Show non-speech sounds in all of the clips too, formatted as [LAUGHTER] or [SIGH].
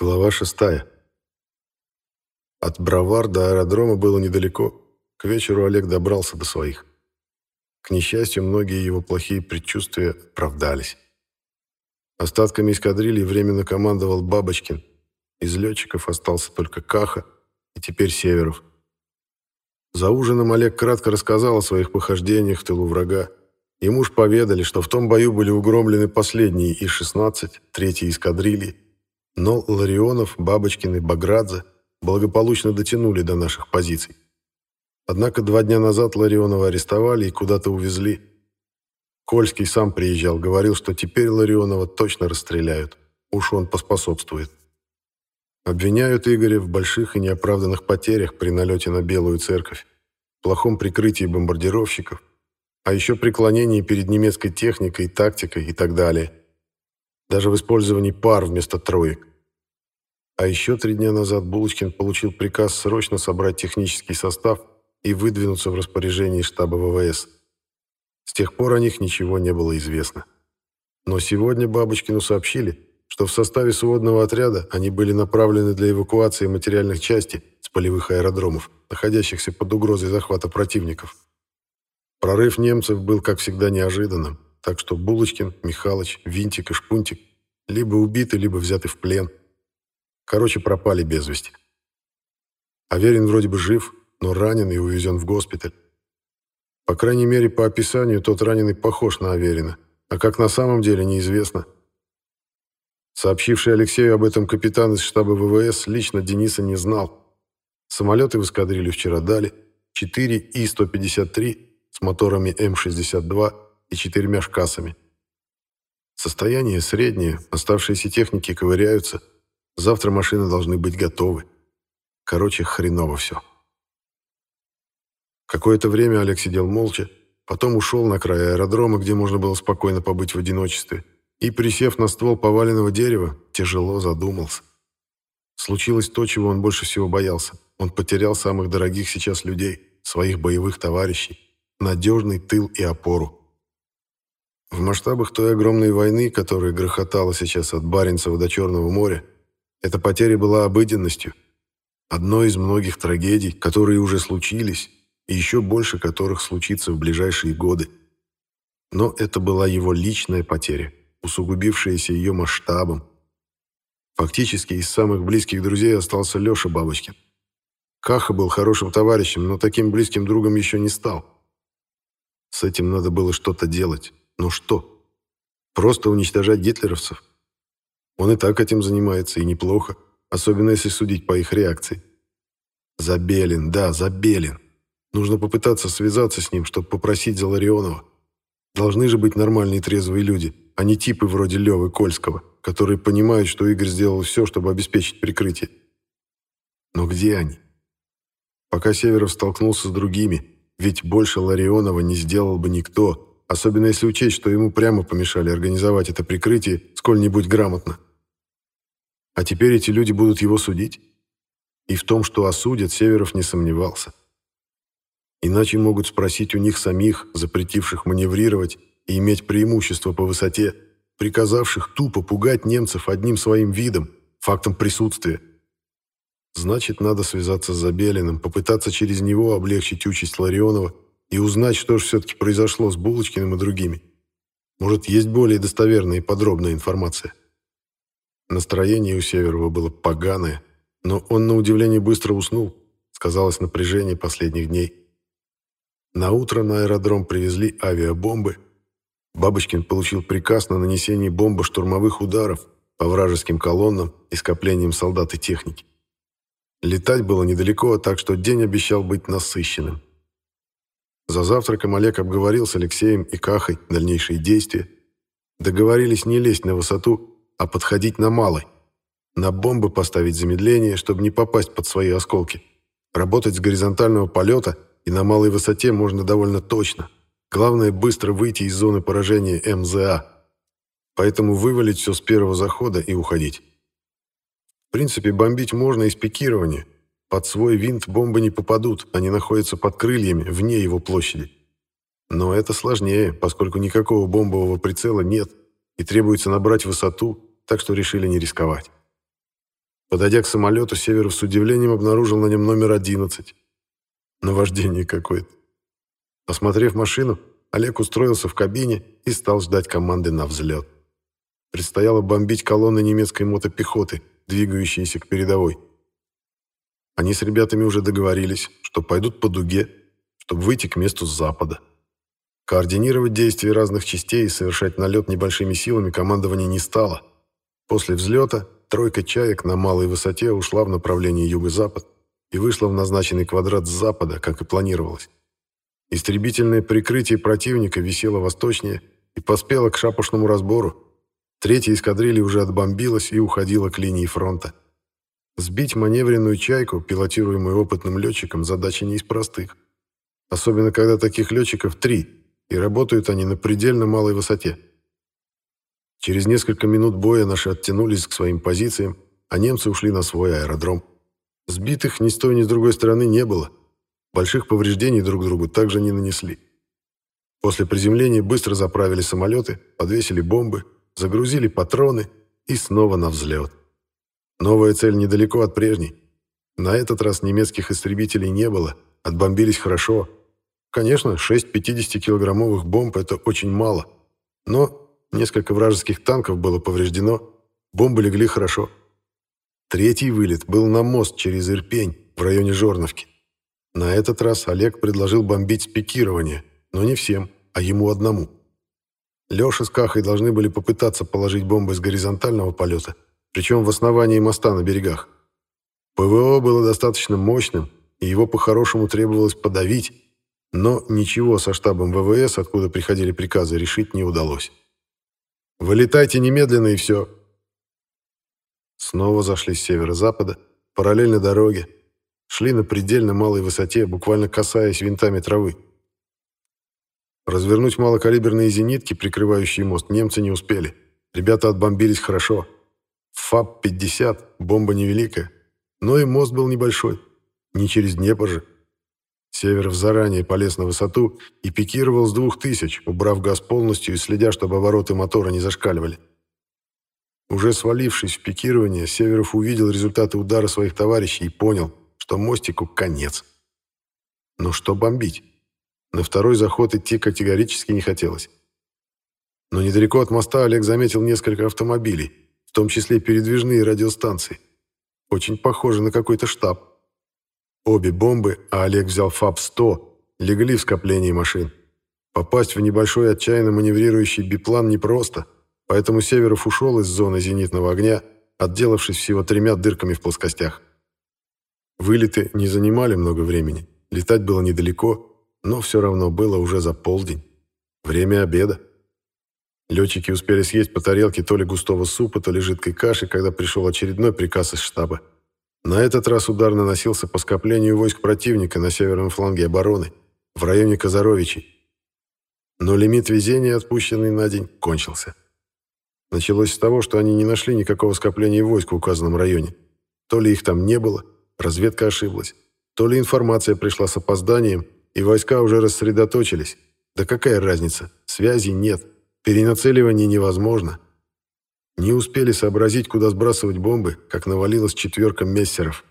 Глава шестая. От Бровар до аэродрома было недалеко. К вечеру Олег добрался до своих. К несчастью, многие его плохие предчувствия оправдались. Остатками эскадрильи временно командовал Бабочкин. Из летчиков остался только Каха и теперь Северов. За ужином Олег кратко рассказал о своих похождениях в тылу врага. Ему ж поведали, что в том бою были угромлены последние И-16, третьей эскадрильи, но Ларионов, Бабочкин и Баградзе благополучно дотянули до наших позиций. Однако два дня назад Ларионова арестовали и куда-то увезли. Кольский сам приезжал, говорил, что теперь Ларионова точно расстреляют. Уж он поспособствует. Обвиняют Игоря в больших и неоправданных потерях при налете на Белую церковь, плохом прикрытии бомбардировщиков, а еще преклонении перед немецкой техникой, тактикой и так далее. Даже в использовании пар вместо троек. А еще три дня назад Булочкин получил приказ срочно собрать технический состав и выдвинуться в распоряжении штаба ВВС. С тех пор о них ничего не было известно. Но сегодня Бабочкину сообщили, что в составе сводного отряда они были направлены для эвакуации материальных частей с полевых аэродромов, находящихся под угрозой захвата противников. Прорыв немцев был, как всегда, неожиданным, так что Булочкин, Михалыч, Винтик и Шпунтик либо убиты, либо взяты в плен – Короче, пропали без вести. Аверин вроде бы жив, но ранен и увезен в госпиталь. По крайней мере, по описанию тот раненый похож на Аверина, а как на самом деле, неизвестно. Сообщивший Алексею об этом капитан из штаба ВВС лично Дениса не знал. Самолеты в эскадрилью вчера дали, 4 И-153 с моторами М-62 и четырьмя шкасами. Состояние среднее, оставшиеся техники ковыряются – Завтра машины должны быть готовы. Короче, хреново все. Какое-то время Олег сидел молча, потом ушел на край аэродрома, где можно было спокойно побыть в одиночестве, и, присев на ствол поваленного дерева, тяжело задумался. Случилось то, чего он больше всего боялся. Он потерял самых дорогих сейчас людей, своих боевых товарищей, надежный тыл и опору. В масштабах той огромной войны, которая грохотала сейчас от Баренцева до Черного моря, эта потеря была обыденностью, одной из многих трагедий, которые уже случились, и еще больше которых случится в ближайшие годы. Но это была его личная потеря, усугубившаяся ее масштабом. Фактически из самых близких друзей остался Леша Бабочкин. Каха был хорошим товарищем, но таким близким другом еще не стал. С этим надо было что-то делать. Но что? Просто уничтожать гитлеровцев? Он и так этим занимается, и неплохо, особенно если судить по их реакции. Забелин, да, Забелин. Нужно попытаться связаться с ним, чтобы попросить за Ларионова. Должны же быть нормальные трезвые люди, а не типы вроде Левы Кольского, которые понимают, что Игорь сделал все, чтобы обеспечить прикрытие. Но где они? Пока Северов столкнулся с другими, ведь больше Ларионова не сделал бы никто, особенно если учесть, что ему прямо помешали организовать это прикрытие сколь-нибудь грамотно. А теперь эти люди будут его судить? И в том, что осудят, Северов не сомневался. Иначе могут спросить у них самих, запретивших маневрировать и иметь преимущество по высоте, приказавших тупо пугать немцев одним своим видом, фактом присутствия. Значит, надо связаться с Забелиным, попытаться через него облегчить участь Ларионова и узнать, что же все-таки произошло с Булочкиным и другими. Может, есть более достоверная и подробная информация. Настроение у Северова было поганое, но он, на удивление, быстро уснул. Сказалось напряжение последних дней. На утро на аэродром привезли авиабомбы. Бабочкин получил приказ на нанесение бомбо-штурмовых ударов по вражеским колоннам и скоплениям солдат и техники. Летать было недалеко, так что день обещал быть насыщенным. За завтраком Олег обговорил с Алексеем и Кахой дальнейшие действия. Договорились не лезть на высоту а подходить на малой. На бомбы поставить замедление, чтобы не попасть под свои осколки. Работать с горизонтального полета и на малой высоте можно довольно точно. Главное быстро выйти из зоны поражения МЗА. Поэтому вывалить все с первого захода и уходить. В принципе, бомбить можно из пикирования. Под свой винт бомбы не попадут, они находятся под крыльями, вне его площади. Но это сложнее, поскольку никакого бомбового прицела нет, и требуется набрать высоту, так что решили не рисковать. Подойдя к самолету, Северов с удивлением обнаружил на нем номер 11. Наваждение какое-то. Осмотрев машину, Олег устроился в кабине и стал ждать команды на взлет. Предстояло бомбить колонны немецкой мотопехоты, двигающиеся к передовой. Они с ребятами уже договорились, что пойдут по дуге, чтобы выйти к месту с запада. Координировать действия разных частей и совершать налет небольшими силами командование не стало. После взлета тройка чаек на малой высоте ушла в направлении юго-запад и вышла в назначенный квадрат с запада, как и планировалось. Истребительное прикрытие противника висело восточнее и поспело к шапошному разбору. Третья эскадрилья уже отбомбилась и уходила к линии фронта. Сбить маневренную «Чайку», пилотируемую опытным летчиком, задача не из простых. Особенно, когда таких летчиков три, и работают они на предельно малой высоте. Через несколько минут боя наши оттянулись к своим позициям, а немцы ушли на свой аэродром. Сбитых ни с той, ни с другой стороны не было. Больших повреждений друг другу также не нанесли. После приземления быстро заправили самолеты, подвесили бомбы, загрузили патроны и снова на взлет. Новая цель недалеко от прежней. На этот раз немецких истребителей не было, отбомбились хорошо. Конечно, 6 50-килограммовых бомб – это очень мало. Но несколько вражеских танков было повреждено, бомбы легли хорошо. Третий вылет был на мост через Ирпень в районе Жорновки. На этот раз Олег предложил бомбить с пикирования, но не всем, а ему одному. Леша с Кахой должны были попытаться положить бомбы с горизонтального полета – причем в основании моста на берегах. ПВО было достаточно мощным, и его по-хорошему требовалось подавить, но ничего со штабом ВВС, откуда приходили приказы, решить не удалось. «Вылетайте немедленно и все!» Снова зашли с северо-запада, параллельно дороге, шли на предельно малой высоте, буквально касаясь винтами травы. Развернуть малокалиберные зенитки, прикрывающие мост, немцы не успели. Ребята отбомбились хорошо. ФАП-50, бомба невеликая, но и мост был небольшой, не через Днепр же. Северов заранее полез на высоту и пикировал с двух тысяч, убрав газ полностью и следя, чтобы обороты мотора не зашкаливали. Уже свалившись в пикирование, Северов увидел результаты удара своих товарищей и понял, что мостику конец. Но что бомбить? На второй заход идти категорически не хотелось. Но недалеко от моста Олег заметил несколько автомобилей, в том числе передвижные радиостанции. Очень похоже на какой-то штаб. Обе бомбы, а Олег взял ФАП-100, легли в скоплении машин. Попасть в небольшой отчаянно маневрирующий биплан непросто, поэтому Северов ушел из зоны зенитного огня, отделавшись всего тремя дырками в плоскостях. Вылеты не занимали много времени, летать было недалеко, но все равно было уже за полдень. Время обеда. Летчики успели съесть по тарелке то ли густого супа, то ли жидкой каши, когда пришел очередной приказ из штаба. На этот раз удар наносился по скоплению войск противника на северном фланге обороны, в районе Казаровичей. Но лимит везения, отпущенный на день, кончился. Началось с того, что они не нашли никакого скопления войск в указанном районе. То ли их там не было, разведка ошиблась, то ли информация пришла с опозданием, и войска уже рассредоточились. Да какая разница, связи нет. Перенацеливание невозможно. Не успели сообразить, куда сбрасывать бомбы, как навалилась четверка мессеров.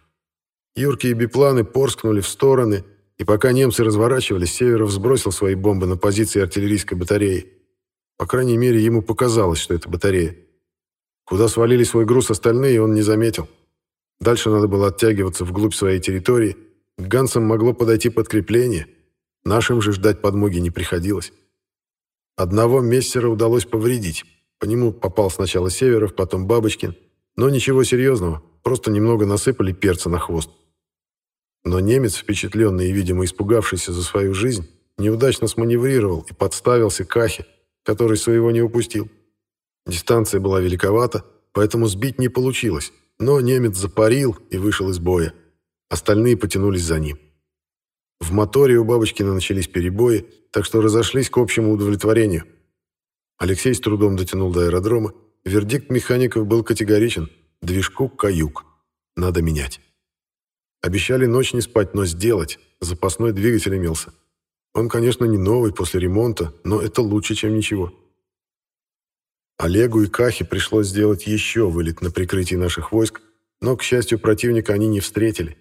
Юркие бипланы порскнули в стороны, и пока немцы разворачивались, Северов сбросил свои бомбы на позиции артиллерийской батареи. По крайней мере, ему показалось, что это батарея. Куда свалили свой груз остальные, он не заметил. Дальше надо было оттягиваться вглубь своей территории. К Гансам могло подойти подкрепление. Нашим же ждать подмоги не приходилось. Одного мессера удалось повредить. По нему попал сначала Северов, потом Бабочкин. Но ничего серьезного, просто немного насыпали перца на хвост. Но немец, впечатленный и, видимо, испугавшийся за свою жизнь, неудачно сманеврировал и подставился Кахе, который своего не упустил. Дистанция была великовата, поэтому сбить не получилось, но немец запарил и вышел из боя. Остальные потянулись за ним. В моторе у Бабочкина начались перебои, так что разошлись к общему удовлетворению. Алексей с трудом дотянул до аэродрома. Вердикт механиков был категоричен. Движку каюк. Надо менять. Обещали ночь не спать, но сделать. Запасной двигатель имелся. Он, конечно, не новый после ремонта, но это лучше, чем ничего. Олегу и Кахе пришлось сделать еще вылет на прикрытии наших войск, но, к счастью, противника они не встретили.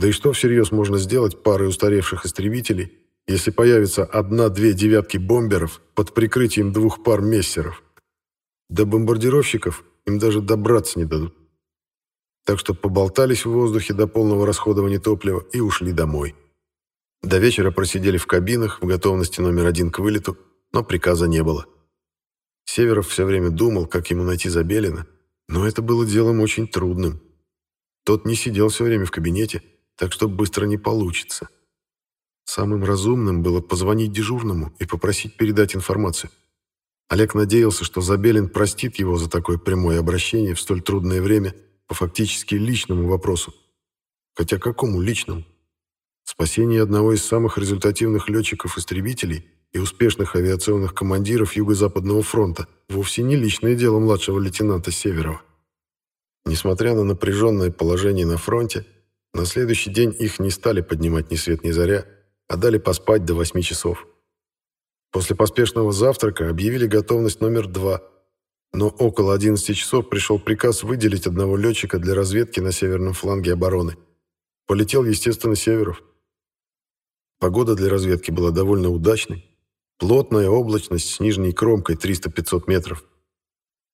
Да и что всерьез можно сделать парой устаревших истребителей, если появится одна-две девятки бомберов под прикрытием двух пар мессеров? До бомбардировщиков им даже добраться не дадут. Так что поболтались в воздухе до полного расходования топлива и ушли домой. До вечера просидели в кабинах в готовности номер один к вылету, но приказа не было. Северов все время думал, как ему найти Забелина, но это было делом очень трудным. Тот не сидел все время в кабинете, так что быстро не получится. Самым разумным было позвонить дежурному и попросить передать информацию. Олег надеялся, что Забелин простит его за такое прямое обращение в столь трудное время по фактически личному вопросу. Хотя какому личному? Спасение одного из самых результативных летчиков-истребителей и успешных авиационных командиров Юго-Западного фронта вовсе не личное дело младшего лейтенанта Северова. Несмотря на напряженное положение на фронте, на следующий день их не стали поднимать ни свет ни заря, а дали поспать до 8 часов. После поспешного завтрака объявили готовность номер два, но около 11 часов пришел приказ выделить одного летчика для разведки на северном фланге обороны. Полетел, естественно, Северов. Погода для разведки была довольно удачной. Плотная облачность с нижней кромкой 300-500 метров.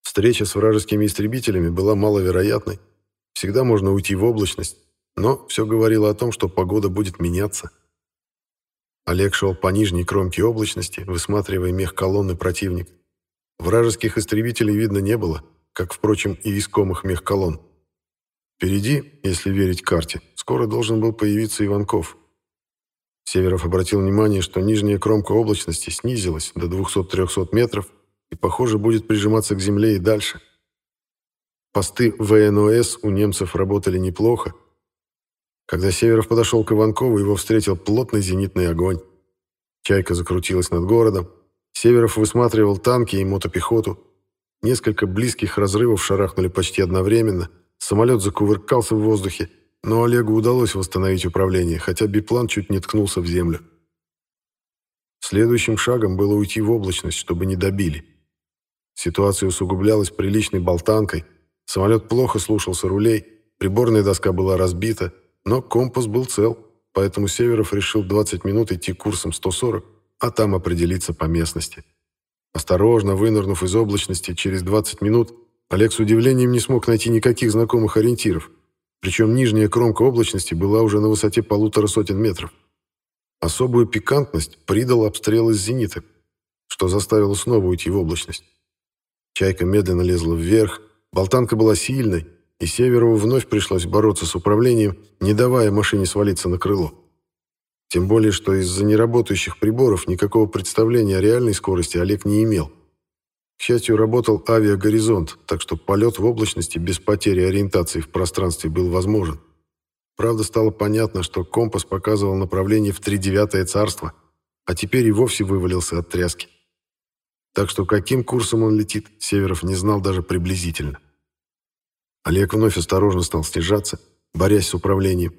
Встреча с вражескими истребителями была маловероятной. Всегда можно уйти в облачность, но все говорило о том, что погода будет меняться. Олег шел по нижней кромке облачности, высматривая мех колонны противника. Вражеских истребителей видно не было, как, впрочем, и искомых мех колонн. Впереди, если верить карте, скоро должен был появиться Иванков. Северов обратил внимание, что нижняя кромка облачности снизилась до 200-300 метров и, похоже, будет прижиматься к земле и дальше. Посты ВНОС у немцев работали неплохо, когда Северов подошел к Иванкову, его встретил плотный зенитный огонь. Чайка закрутилась над городом. Северов высматривал танки и мотопехоту. Несколько близких разрывов шарахнули почти одновременно. Самолет закувыркался в воздухе, но Олегу удалось восстановить управление, хотя биплан чуть не ткнулся в землю. Следующим шагом было уйти в облачность, чтобы не добили. Ситуация усугублялась приличной болтанкой. Самолет плохо слушался рулей, приборная доска была разбита, но компас был цел, поэтому Северов решил 20 минут идти курсом 140, а там определиться по местности. Осторожно вынырнув из облачности, через 20 минут Олег с удивлением не смог найти никаких знакомых ориентиров. Причем нижняя кромка облачности была уже на высоте полутора сотен метров. Особую пикантность придал обстрел из зенита, что заставило снова уйти в облачность. Чайка медленно лезла вверх, болтанка была сильной, и Северову вновь пришлось бороться с управлением, не давая машине свалиться на крыло. Тем более, что из-за неработающих приборов никакого представления о реальной скорости Олег не имел. К счастью, работал авиагоризонт, так что полет в облачности без потери ориентации в пространстве был возможен. Правда, стало понятно, что компас показывал направление в тридевятое царство, а теперь и вовсе вывалился от тряски. Так что каким курсом он летит, Северов не знал даже приблизительно. Олег вновь осторожно стал снижаться, борясь с управлением.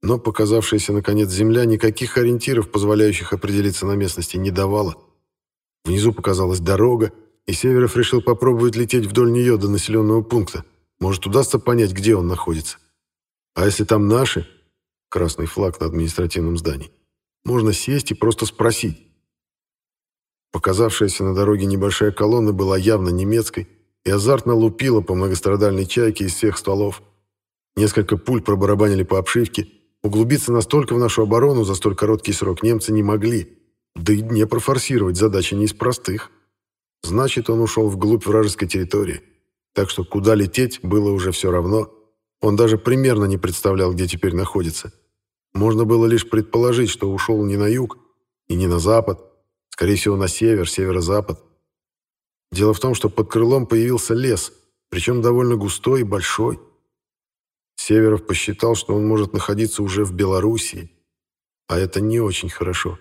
Но показавшаяся, наконец, земля никаких ориентиров, позволяющих определиться на местности, не давала. Внизу показалась дорога, и Северов решил попробовать лететь вдоль нее до населенного пункта. Может, удастся понять, где он находится. А если там наши, красный флаг на административном здании, можно сесть и просто спросить. Показавшаяся на дороге небольшая колонна была явно немецкой, и азартно лупила по многострадальной чайке из всех стволов. Несколько пуль пробарабанили по обшивке. Углубиться настолько в нашу оборону за столь короткий срок немцы не могли. Да и Днепр форсировать задача не из простых. Значит, он ушел вглубь вражеской территории. Так что куда лететь было уже все равно. Он даже примерно не представлял, где теперь находится. Можно было лишь предположить, что ушел не на юг и не на запад, скорее всего, на север, северо-запад. Дело в том, что под крылом появился лес, причем довольно густой и большой. Северов посчитал, что он может находиться уже в Белоруссии, а это не очень хорошо.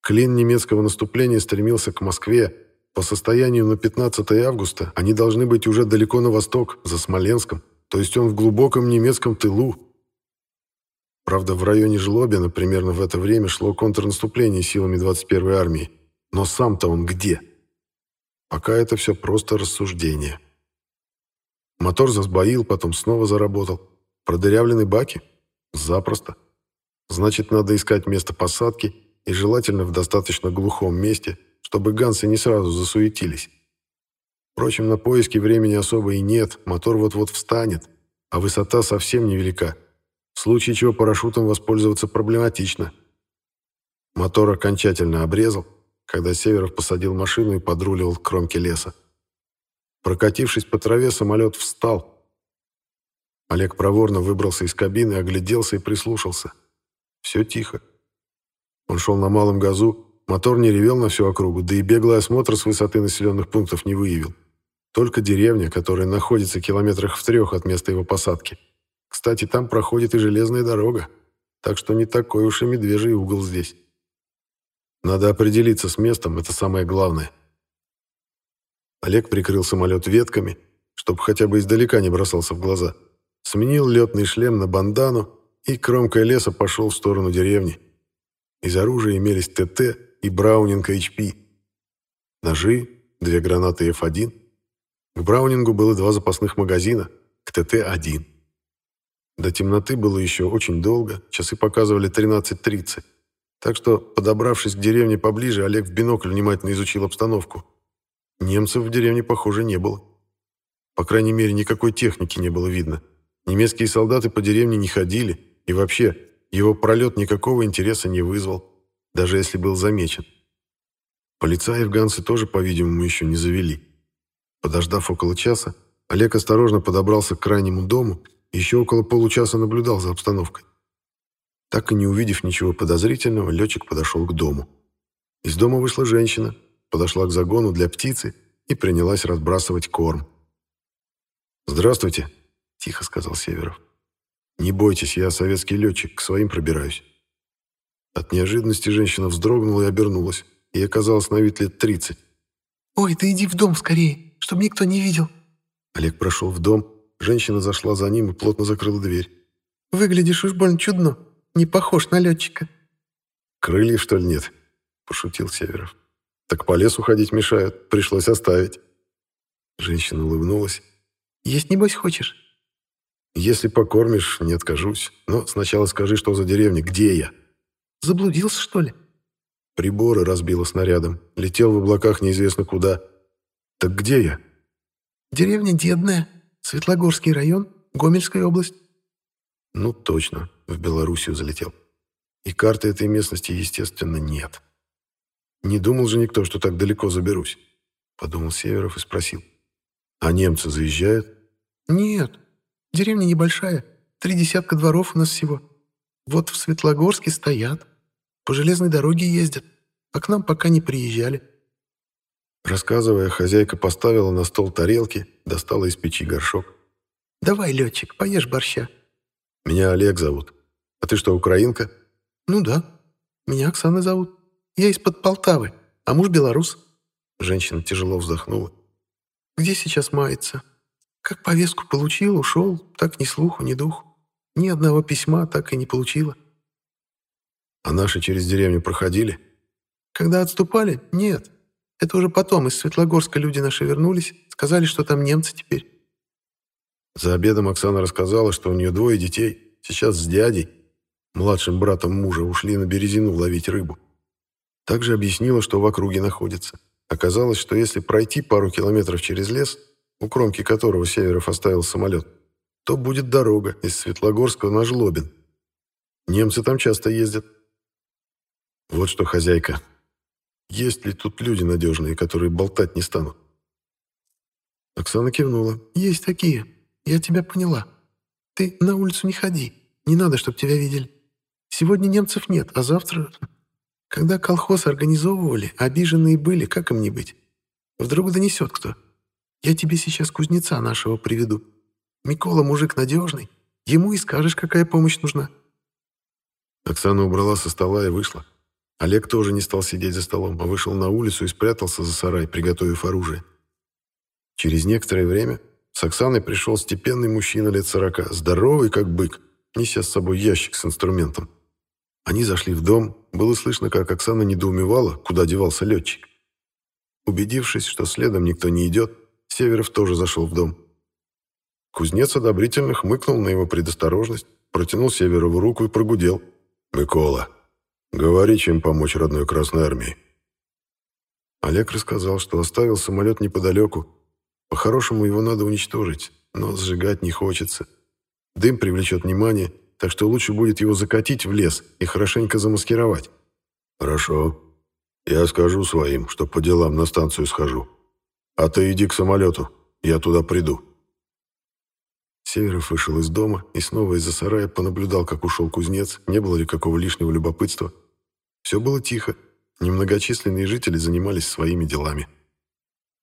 Клин немецкого наступления стремился к Москве. По состоянию на 15 августа они должны быть уже далеко на восток, за Смоленском, то есть он в глубоком немецком тылу. Правда, в районе Жлобина примерно в это время шло контрнаступление силами 21-й армии. Но сам-то он где? Пока это все просто рассуждение. Мотор засбоил, потом снова заработал. Продырявлены баки? Запросто. Значит, надо искать место посадки и желательно в достаточно глухом месте, чтобы гансы не сразу засуетились. Впрочем, на поиски времени особо и нет, мотор вот-вот встанет, а высота совсем невелика. В случае чего парашютом воспользоваться проблематично. Мотор окончательно обрезал, когда Северов посадил машину и подруливал к кромке леса. Прокатившись по траве, самолет встал. Олег проворно выбрался из кабины, огляделся и прислушался. Все тихо. Он шел на малом газу, мотор не ревел на всю округу, да и беглый осмотр с высоты населенных пунктов не выявил. Только деревня, которая находится километрах в трех от места его посадки. Кстати, там проходит и железная дорога, так что не такой уж и медвежий угол здесь. Надо определиться с местом, это самое главное. Олег прикрыл самолет ветками, чтобы хотя бы издалека не бросался в глаза. Сменил летный шлем на бандану и кромкой леса пошел в сторону деревни. Из оружия имелись ТТ и Браунинг HP. Ножи, две гранаты F1. К Браунингу было два запасных магазина, к ТТ один. До темноты было еще очень долго, часы показывали 13.30. Так что, подобравшись к деревне поближе, Олег в бинокль внимательно изучил обстановку. Немцев в деревне, похоже, не было. По крайней мере, никакой техники не было видно. Немецкие солдаты по деревне не ходили, и вообще, его пролет никакого интереса не вызвал, даже если был замечен. Полицаев ганцы тоже, по-видимому, еще не завели. Подождав около часа, Олег осторожно подобрался к крайнему дому и еще около получаса наблюдал за обстановкой. Так и не увидев ничего подозрительного, летчик подошел к дому. Из дома вышла женщина, подошла к загону для птицы и принялась разбрасывать корм. «Здравствуйте», — тихо сказал Северов. «Не бойтесь, я советский летчик, к своим пробираюсь». От неожиданности женщина вздрогнула и обернулась. Ей оказалось на вид лет тридцать. «Ой, да иди в дом скорее, чтобы никто не видел». Олег прошел в дом, женщина зашла за ним и плотно закрыла дверь. «Выглядишь уж больно чудно, не похож на летчика». «Крыльев, что ли, нет?» – пошутил Северов. «Так по лесу ходить мешают, пришлось оставить». Женщина улыбнулась. «Есть, небось, хочешь?» «Если покормишь, не откажусь. Но сначала скажи, что за деревня, где я?» «Заблудился, что ли?» Приборы разбило снарядом. Летел в облаках неизвестно куда. Так где я? Деревня Дедная, Светлогорский район, Гомельская область. Ну, точно, в Белоруссию залетел. И карты этой местности, естественно, нет. Не думал же никто, что так далеко заберусь. Подумал Северов и спросил. А немцы заезжают? Нет, деревня небольшая. Три десятка дворов у нас всего. Вот в Светлогорске стоят. По железной дороге ездят, а к нам пока не приезжали». Рассказывая, хозяйка поставила на стол тарелки, достала из печи горшок. «Давай, летчик, поешь борща». «Меня Олег зовут. А ты что, украинка?» «Ну да. Меня Оксана зовут. Я из-под Полтавы, а муж белорус». Женщина тяжело вздохнула. «Где сейчас мается? Как повестку получил, ушел, так ни слуху, ни духу. Ни одного письма так и не получила. А наши через деревню проходили? Когда отступали? Нет. Это уже потом. Из Светлогорска люди наши вернулись. Сказали, что там немцы теперь. За обедом Оксана рассказала, что у нее двое детей. Сейчас с дядей, младшим братом мужа, ушли на березину ловить рыбу. Также объяснила, что в округе находится. Оказалось, что если пройти пару километров через лес, у кромки которого Северов оставил самолет, то будет дорога из Светлогорска на Жлобин. Немцы там часто ездят. Вот что, хозяйка, есть ли тут люди надежные, которые болтать не станут? Оксана кивнула. Есть такие. Я тебя поняла. Ты на улицу не ходи. Не надо, чтобы тебя видели. Сегодня немцев нет, а завтра... Когда колхоз организовывали, обиженные были, как им не быть? Вдруг донесет кто. Я тебе сейчас кузнеца нашего приведу. Микола мужик надежный. Ему и скажешь, какая помощь нужна. Оксана убрала со стола и вышла. Олег тоже не стал сидеть за столом, а вышел на улицу и спрятался за сарай, приготовив оружие. Через некоторое время с Оксаной пришел степенный мужчина лет сорока, здоровый как бык, неся с собой ящик с инструментом. Они зашли в дом, было слышно, как Оксана недоумевала, куда девался летчик. Убедившись, что следом никто не идет, Северов тоже зашел в дом. Кузнец одобрительно хмыкнул на его предосторожность, протянул Северову руку и прогудел. «Микола, говори, чем помочь родной Красной Армии». Олег рассказал, что оставил самолет неподалеку. По-хорошему его надо уничтожить, но сжигать не хочется. Дым привлечет внимание, так что лучше будет его закатить в лес и хорошенько замаскировать. «Хорошо. Я скажу своим, что по делам на станцию схожу. А ты иди к самолету, я туда приду». Северов вышел из дома и снова из-за сарая понаблюдал, как ушел кузнец, не было ли какого лишнего любопытства. Все было тихо, немногочисленные жители занимались своими делами.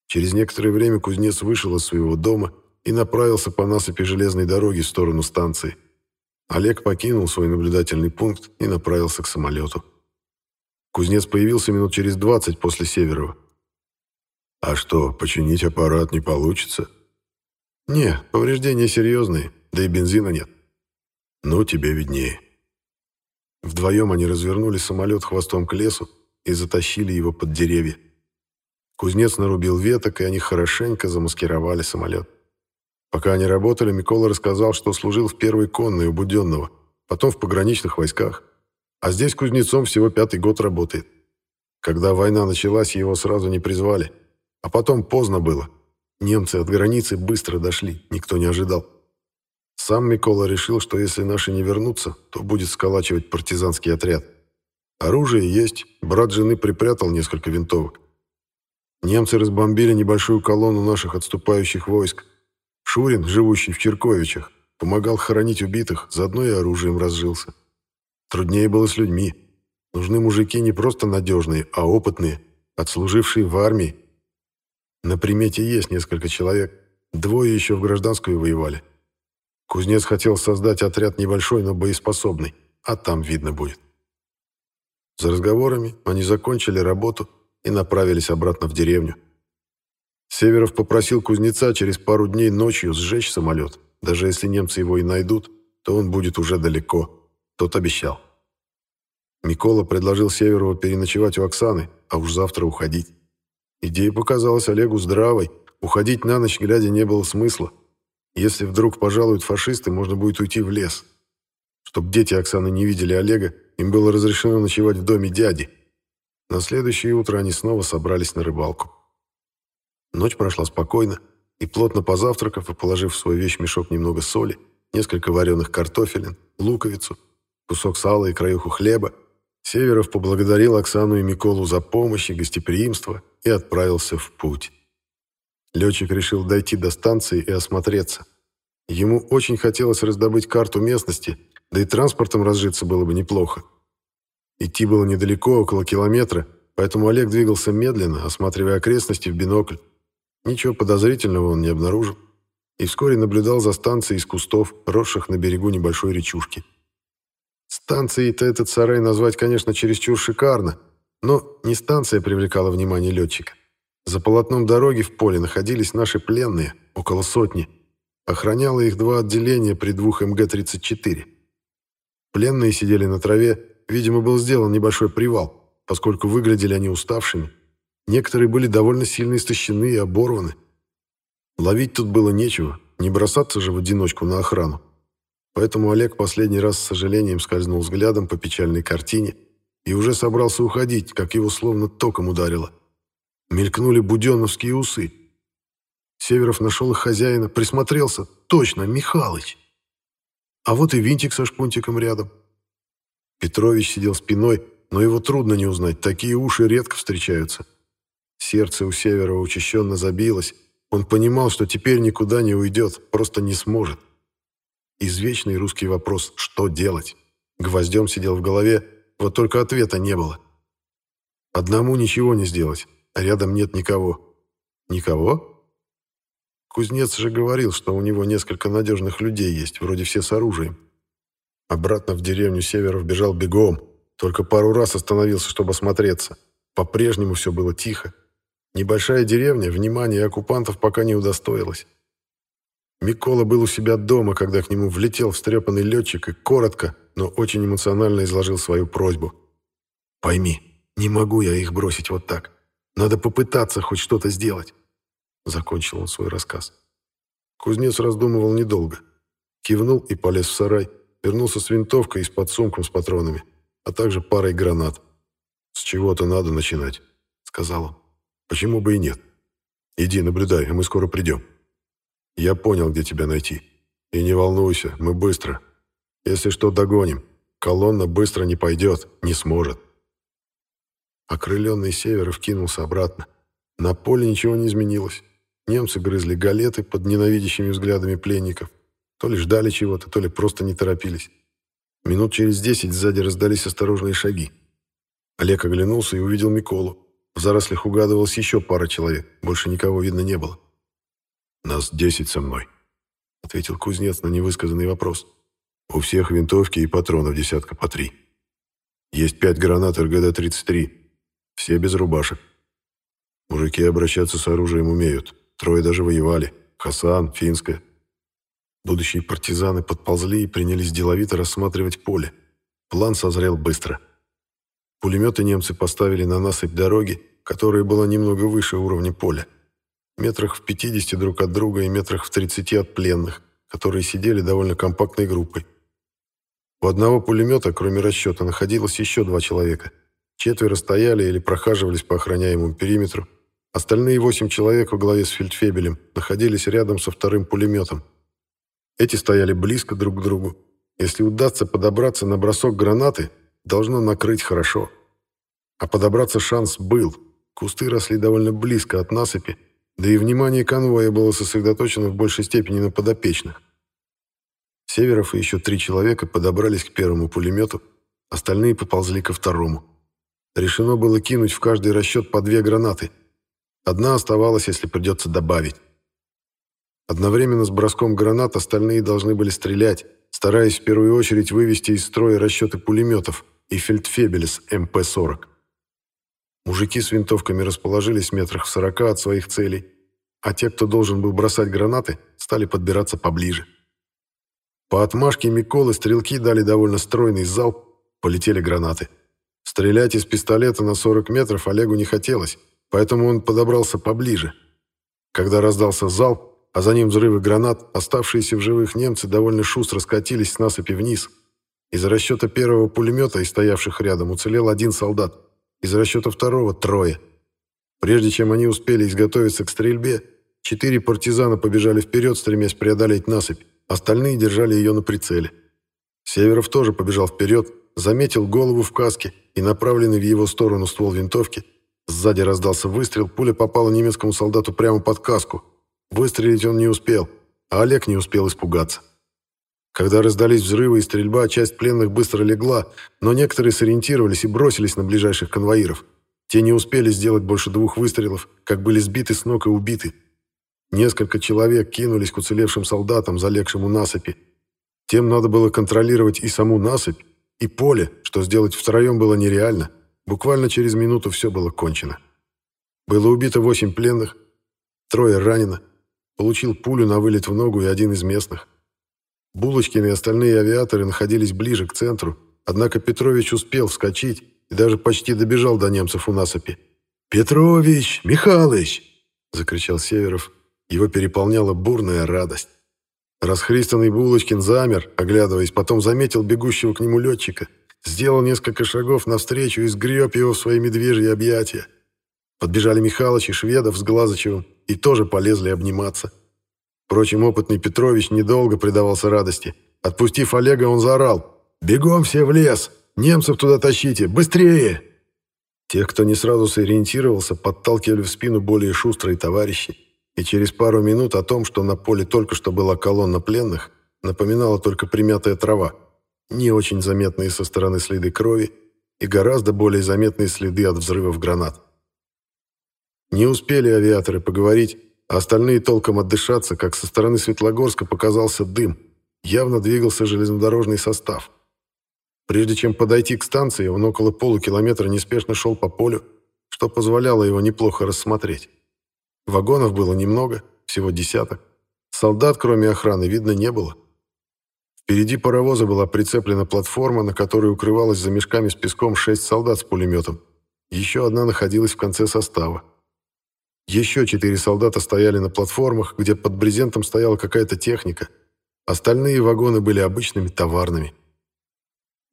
Через некоторое время кузнец вышел из своего дома и направился по насыпи железной дороги в сторону станции. Олег покинул свой наблюдательный пункт и направился к самолету. Кузнец появился минут через двадцать после Северова. «А что, починить аппарат не получится?» «Не, повреждения серьезные, да и бензина нет». «Ну, тебе виднее». Вдвоем они развернули самолет хвостом к лесу и затащили его под деревья. Кузнец нарубил веток, и они хорошенько замаскировали самолет. Пока они работали, Микола рассказал, что служил в первой конной у Буденного, потом в пограничных войсках. А здесь кузнецом всего пятый год работает. Когда война началась, его сразу не призвали. А потом поздно было. Немцы от границы быстро дошли, никто не ожидал. Сам Микола решил, что если наши не вернутся, то будет сколачивать партизанский отряд. Оружие есть, брат жены припрятал несколько винтовок. Немцы разбомбили небольшую колонну наших отступающих войск. Шурин, живущий в Черковичах, помогал хоронить убитых, заодно и оружием разжился. Труднее было с людьми. Нужны мужики не просто надежные, а опытные, отслужившие в армии. На примете есть несколько человек, двое еще в гражданскую воевали. Кузнец хотел создать отряд небольшой, но боеспособный, а там видно будет. За разговорами они закончили работу и направились обратно в деревню. Северов попросил кузнеца через пару дней ночью сжечь самолет. Даже если немцы его и найдут, то он будет уже далеко. Тот обещал. Микола предложил Северову переночевать у Оксаны, а уж завтра уходить. Идея показалась Олегу здравой. Уходить на ночь глядя не было смысла. Если вдруг пожалуют фашисты, можно будет уйти в лес. Чтоб дети Оксаны не видели Олега, им было разрешено ночевать в доме дяди. На следующее утро они снова собрались на рыбалку. Ночь прошла спокойно, и плотно позавтракав и положив в свой вещмешок немного соли, несколько вареных картофелин, луковицу, кусок сала и краюху хлеба, Северов поблагодарил Оксану и Миколу за помощь и гостеприимство и отправился в путь. Летчик решил дойти до станции и осмотреться. Ему очень хотелось раздобыть карту местности, да и транспортом разжиться было бы неплохо. Идти было недалеко, около километра, поэтому Олег двигался медленно, осматривая окрестности в бинокль. Ничего подозрительного он не обнаружил и вскоре наблюдал за станцией из кустов, росших на берегу небольшой речушки. Станцией-то этот сарай назвать, конечно, чересчур шикарно, но не станция привлекала внимание летчика. За полотном дороги в поле находились наши пленные, около сотни. Охраняло их два отделения при двух МГ-34. Пленные сидели на траве, видимо, был сделан небольшой привал, поскольку выглядели они уставшими. Некоторые были довольно сильно истощены и оборваны. Ловить тут было нечего, не бросаться же в одиночку на охрану. Поэтому Олег последний раз с сожалением скользнул взглядом по печальной картине и уже собрался уходить, как его словно током ударило. Мелькнули буденовские усы. Северов нашел их хозяина, присмотрелся. Точно, Михалыч. А вот и винтик со шпунтиком рядом. Петрович сидел спиной, но его трудно не узнать, такие уши редко встречаются. Сердце у Северова учащенно забилось. Он понимал, что теперь никуда не уйдет, просто не сможет. Извечный русский вопрос «что делать?» гвоздем сидел в голове, вот только ответа не было. Одному ничего не сделать, а рядом нет никого. Никого? Кузнец же говорил, что у него несколько надежных людей есть, вроде все с оружием. Обратно в деревню Северов бежал бегом, только пару раз остановился, чтобы осмотреться. По-прежнему все было тихо. Небольшая деревня, внимания оккупантов пока не удостоилась. Микола был у себя дома, когда к нему влетел встрепанный летчик и коротко, но очень эмоционально изложил свою просьбу. «Пойми, не могу я их бросить вот так. Надо попытаться хоть что-то сделать», — закончил он свой рассказ. Кузнец раздумывал недолго. Кивнул и полез в сарай, вернулся с винтовкой и с подсумком с патронами, а также парой гранат. «С чего-то надо начинать», — сказал он. «Почему бы и нет? Иди, наблюдай, а мы скоро придем. Я понял, где тебя найти. И не волнуйся, мы быстро. Если что, догоним. Колонна быстро не пойдет, не сможет». Окрыленный Северов кинулся обратно. На поле ничего не изменилось. Немцы грызли галеты под ненавидящими взглядами пленников. То ли ждали чего-то, то ли просто не торопились. Минут через десять сзади раздались осторожные шаги. Олег оглянулся и увидел Миколу. В зарослях угадывалось еще пара человек. Больше никого видно не было. «Нас десять со мной», — ответил кузнец на невысказанный вопрос. «У всех винтовки и патронов десятка по три. Есть пять гранат РГД-33. Все без рубашек. Мужики обращаться с оружием умеют. Трое даже воевали. Хасан, Финская. Будущие партизаны подползли и принялись деловито рассматривать поле. План созрел быстро. Пулеметы немцы поставили на насыпь дороги, которая была немного выше уровня поля. Метрах в 50 друг от друга и метрах в 30 от пленных, которые сидели довольно компактной группой. У одного пулемета, кроме расчета, находилось еще два человека. Четверо стояли или прохаживались по охраняемому периметру, Остальные восемь человек во главе с фельдфебелем находились рядом со вторым пулеметом. Эти стояли близко друг к другу. Если удастся подобраться на бросок гранаты, должно накрыть хорошо. А подобраться шанс был. Кусты росли довольно близко от насыпи, да и внимание конвоя было сосредоточено в большей степени на подопечных. Северов и еще три человека подобрались к первому пулемету, остальные поползли ко второму. Решено было кинуть в каждый расчет по две гранаты – Одна оставалась, если придется добавить. Одновременно с броском гранат остальные должны были стрелять, стараясь в первую очередь вывести из строя расчеты пулеметов и фельдфебелес МП-40. Мужики с винтовками расположились метрах в сорока от своих целей, а те, кто должен был бросать гранаты, стали подбираться поближе. По отмашке Миколы стрелки дали довольно стройный залп, полетели гранаты. Стрелять из пистолета на 40 метров Олегу не хотелось, поэтому он подобрался поближе. Когда раздался залп, а за ним взрывы гранат, оставшиеся в живых немцы довольно шустро скатились с насыпи вниз. Из расчета первого пулемета и стоявших рядом уцелел один солдат, из расчета второго — трое. Прежде чем они успели изготовиться к стрельбе, четыре партизана побежали вперед, стремясь преодолеть насыпь, остальные держали ее на прицеле. Северов тоже побежал вперед, заметил голову в каске и направленный в его сторону ствол винтовки, Сзади раздался выстрел, пуля попала немецкому солдату прямо под каску. Выстрелить он не успел, а Олег не успел испугаться. Когда раздались взрывы и стрельба, часть пленных быстро легла, но некоторые сориентировались и бросились на ближайших конвоиров. Те не успели сделать больше двух выстрелов, как были сбиты с ног и убиты. Несколько человек кинулись к уцелевшим солдатам, залегшим у насыпи. Тем надо было контролировать и саму насыпь, и поле, что сделать втроем было нереально – Буквально через минуту все было кончено. Было убито восемь пленных, трое ранено, получил пулю на вылет в ногу и один из местных. Булочкин и остальные авиаторы находились ближе к центру, однако Петрович успел вскочить и даже почти добежал до немцев у насыпи. «Петрович! Михалыч!» — закричал Северов. Его переполняла бурная радость. Расхристанный Булочкин замер, оглядываясь, потом заметил бегущего к нему летчика — Сделал несколько шагов навстречу и сгреб его в свои медвежьи объятия. Подбежали Михалыч и Шведов с Глазычевым и тоже полезли обниматься. Впрочем, опытный Петрович недолго предавался радости. Отпустив Олега, он заорал. «Бегом все в лес! Немцев туда тащите! Быстрее!» Тех, кто не сразу сориентировался, подталкивали в спину более шустрые товарищи. И через пару минут о том, что на поле только что была колонна пленных, напоминала только примятая трава не очень заметные со стороны следы крови и гораздо более заметные следы от взрывов гранат. Не успели авиаторы поговорить, а остальные толком отдышаться, как со стороны Светлогорска показался дым. Явно двигался железнодорожный состав. Прежде чем подойти к станции, он около полукилометра неспешно шел по полю, что позволяло его неплохо рассмотреть. Вагонов было немного, всего десяток. Солдат, кроме охраны, видно не было. Впереди паровоза была прицеплена платформа, на которой укрывалась за мешками с песком шесть солдат с пулеметом. Еще одна находилась в конце состава. Еще четыре солдата стояли на платформах, где под брезентом стояла какая-то техника. Остальные вагоны были обычными товарными.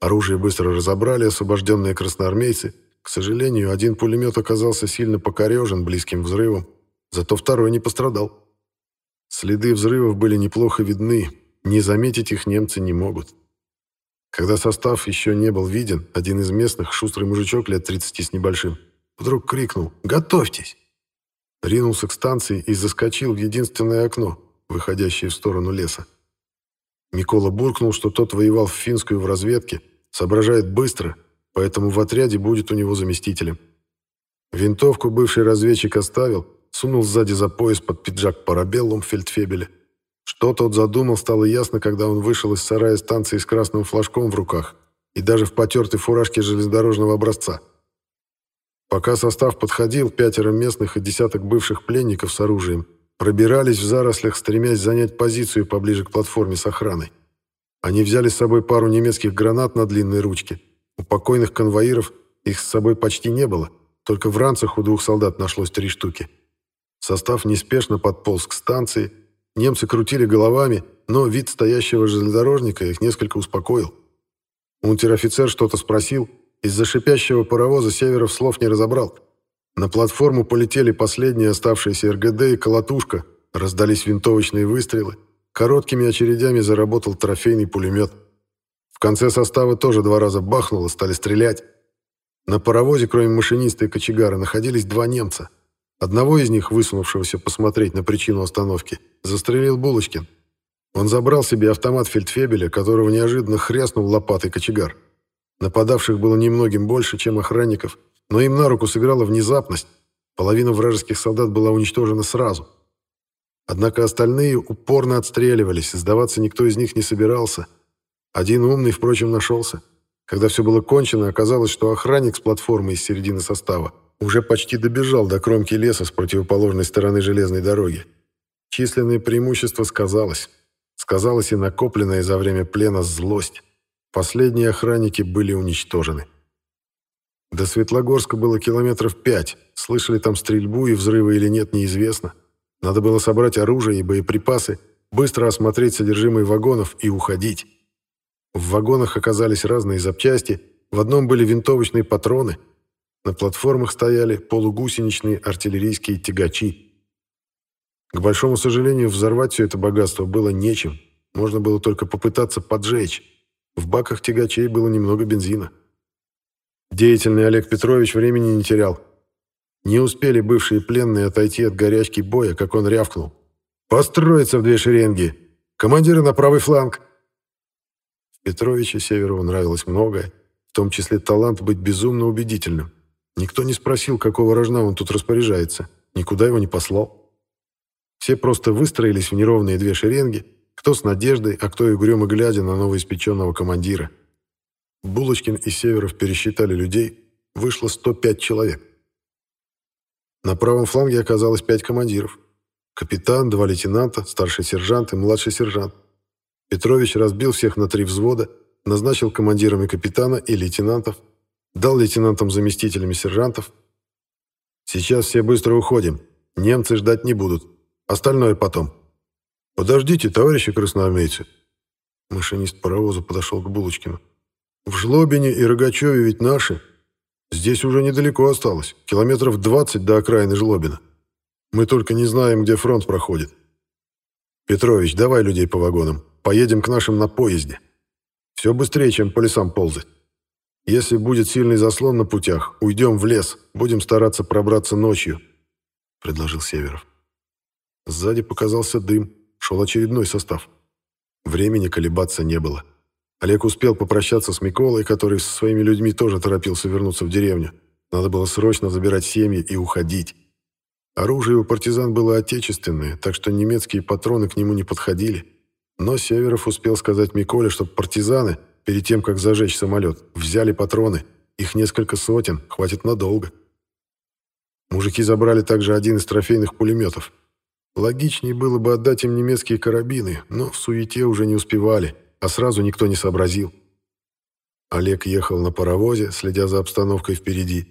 Оружие быстро разобрали освобожденные красноармейцы. К сожалению, один пулемет оказался сильно покорежен близким взрывом, зато второй не пострадал. Следы взрывов были неплохо видны, не заметить их немцы не могут. Когда состав еще не был виден, один из местных, шустрый мужичок лет 30 с небольшим, вдруг крикнул «Готовьтесь!». Ринулся к станции и заскочил в единственное окно, выходящее в сторону леса. Микола буркнул, что тот воевал в финскую в разведке, соображает быстро, поэтому в отряде будет у него заместителем. Винтовку бывший разведчик оставил, сунул сзади за пояс под пиджак парабеллум фельдфебеля. Что тот задумал, стало ясно, когда он вышел из сарая станции с красным флажком в руках и даже в потертой фуражке железнодорожного образца. Пока состав подходил, пятеро местных и десяток бывших пленников с оружием пробирались в зарослях, стремясь занять позицию поближе к платформе с охраной. Они взяли с собой пару немецких гранат на длинной ручке. У покойных конвоиров их с собой почти не было, только в ранцах у двух солдат нашлось три штуки. Состав неспешно подполз к станции. Немцы крутили головами, но вид стоящего железнодорожника их несколько успокоил. Унтер-офицер что-то спросил. Из-за шипящего паровоза Северов слов не разобрал. На платформу полетели последние оставшиеся РГД и колотушка. Раздались винтовочные выстрелы. Короткими очередями заработал трофейный пулемет. В конце состава тоже два раза бахнуло, стали стрелять. На паровозе, кроме машиниста и кочегара, находились два немца — Одного из них, высунувшегося посмотреть на причину остановки, застрелил Булочкин. Он забрал себе автомат фельдфебеля, которого неожиданно хряснул лопатой кочегар. Нападавших было немногим больше, чем охранников, но им на руку сыграла внезапность. Половина вражеских солдат была уничтожена сразу. Однако остальные упорно отстреливались, сдаваться никто из них не собирался. Один умный, впрочем, нашелся. Когда все было кончено, оказалось, что охранник с платформы из середины состава уже почти добежал до кромки леса с противоположной стороны железной дороги. Численное преимущество сказалось. Сказалось и накопленная за время плена злость. Последние охранники были уничтожены. До Светлогорска было километров пять. Слышали там стрельбу и взрывы или нет, неизвестно. Надо было собрать оружие и боеприпасы, быстро осмотреть содержимое вагонов и уходить. В вагонах оказались разные запчасти, в одном были винтовочные патроны – на платформах стояли полугусеничные артиллерийские тягачи. К большому сожалению, взорвать все это богатство было нечем. Можно было только попытаться поджечь. В баках тягачей было немного бензина. Деятельный Олег Петрович времени не терял. Не успели бывшие пленные отойти от горячки боя, как он рявкнул. «Построиться в две шеренги! Командиры на правый фланг!» В Петровиче Северову нравилось многое, в том числе талант быть безумно убедительным. Никто не спросил, какого рожна он тут распоряжается, никуда его не послал. Все просто выстроились в неровные две шеренги, кто с надеждой, а кто и угрюмо глядя на новоиспеченного командира. Булочкин и Северов пересчитали людей, вышло 105 человек. На правом фланге оказалось пять командиров. Капитан, два лейтенанта, старший сержант и младший сержант. Петрович разбил всех на три взвода, назначил командирами капитана и лейтенантов, Дал лейтенантам заместителями сержантов. Сейчас все быстро уходим. Немцы ждать не будут. Остальное потом. Подождите, товарищи красноармейцы. Машинист паровоза подошел к Булочкину. В Жлобине и Рогачеве ведь наши. Здесь уже недалеко осталось. Километров 20 до окраины Жлобина. Мы только не знаем, где фронт проходит. Петрович, давай людей по вагонам. Поедем к нашим на поезде. Все быстрее, чем по лесам ползать. Если будет сильный заслон на путях, уйдем в лес, будем стараться пробраться ночью», — предложил Северов. Сзади показался дым, шел очередной состав. Времени колебаться не было. Олег успел попрощаться с Миколой, который со своими людьми тоже торопился вернуться в деревню. Надо было срочно забирать семьи и уходить. Оружие у партизан было отечественное, так что немецкие патроны к нему не подходили. Но Северов успел сказать Миколе, что партизаны — перед тем, как зажечь самолет. Взяли патроны. Их несколько сотен, хватит надолго. Мужики забрали также один из трофейных пулеметов. Логичнее было бы отдать им немецкие карабины, но в суете уже не успевали, а сразу никто не сообразил. Олег ехал на паровозе, следя за обстановкой впереди.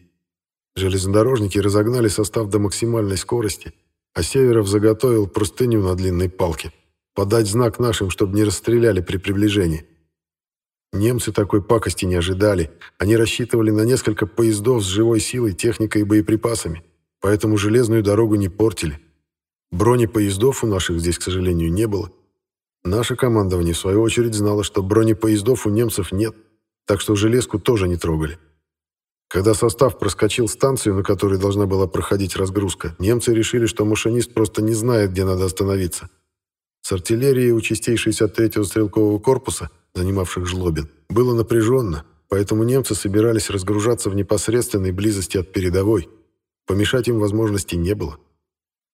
Железнодорожники разогнали состав до максимальной скорости, а Северов заготовил простыню на длинной палке. Подать знак нашим, чтобы не расстреляли при приближении. Немцы такой пакости не ожидали. Они рассчитывали на несколько поездов с живой силой, техникой и боеприпасами, поэтому железную дорогу не портили. Бронепоездов у наших здесь, к сожалению, не было. Наше командование, в свою очередь, знало, что бронепоездов у немцев нет, так что железку тоже не трогали. Когда состав проскочил станцию, на которой должна была проходить разгрузка, немцы решили, что машинист просто не знает, где надо остановиться. С артиллерией у частей 63-го стрелкового корпуса, занимавших Жлобин, было напряженно, поэтому немцы собирались разгружаться в непосредственной близости от передовой. Помешать им возможности не было.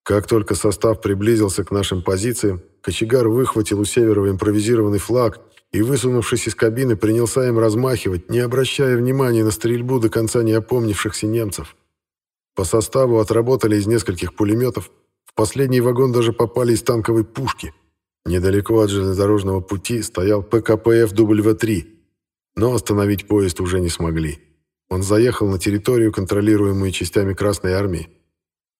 Как только состав приблизился к нашим позициям, кочегар выхватил у Северова импровизированный флаг и, высунувшись из кабины, принялся им размахивать, не обращая внимания на стрельбу до конца не опомнившихся немцев. По составу отработали из нескольких пулеметов, в последний вагон даже попали из танковой пушки. Недалеко от железнодорожного пути стоял ПКПФ В-3, но остановить поезд уже не смогли. Он заехал на территорию, контролируемую частями Красной Армии.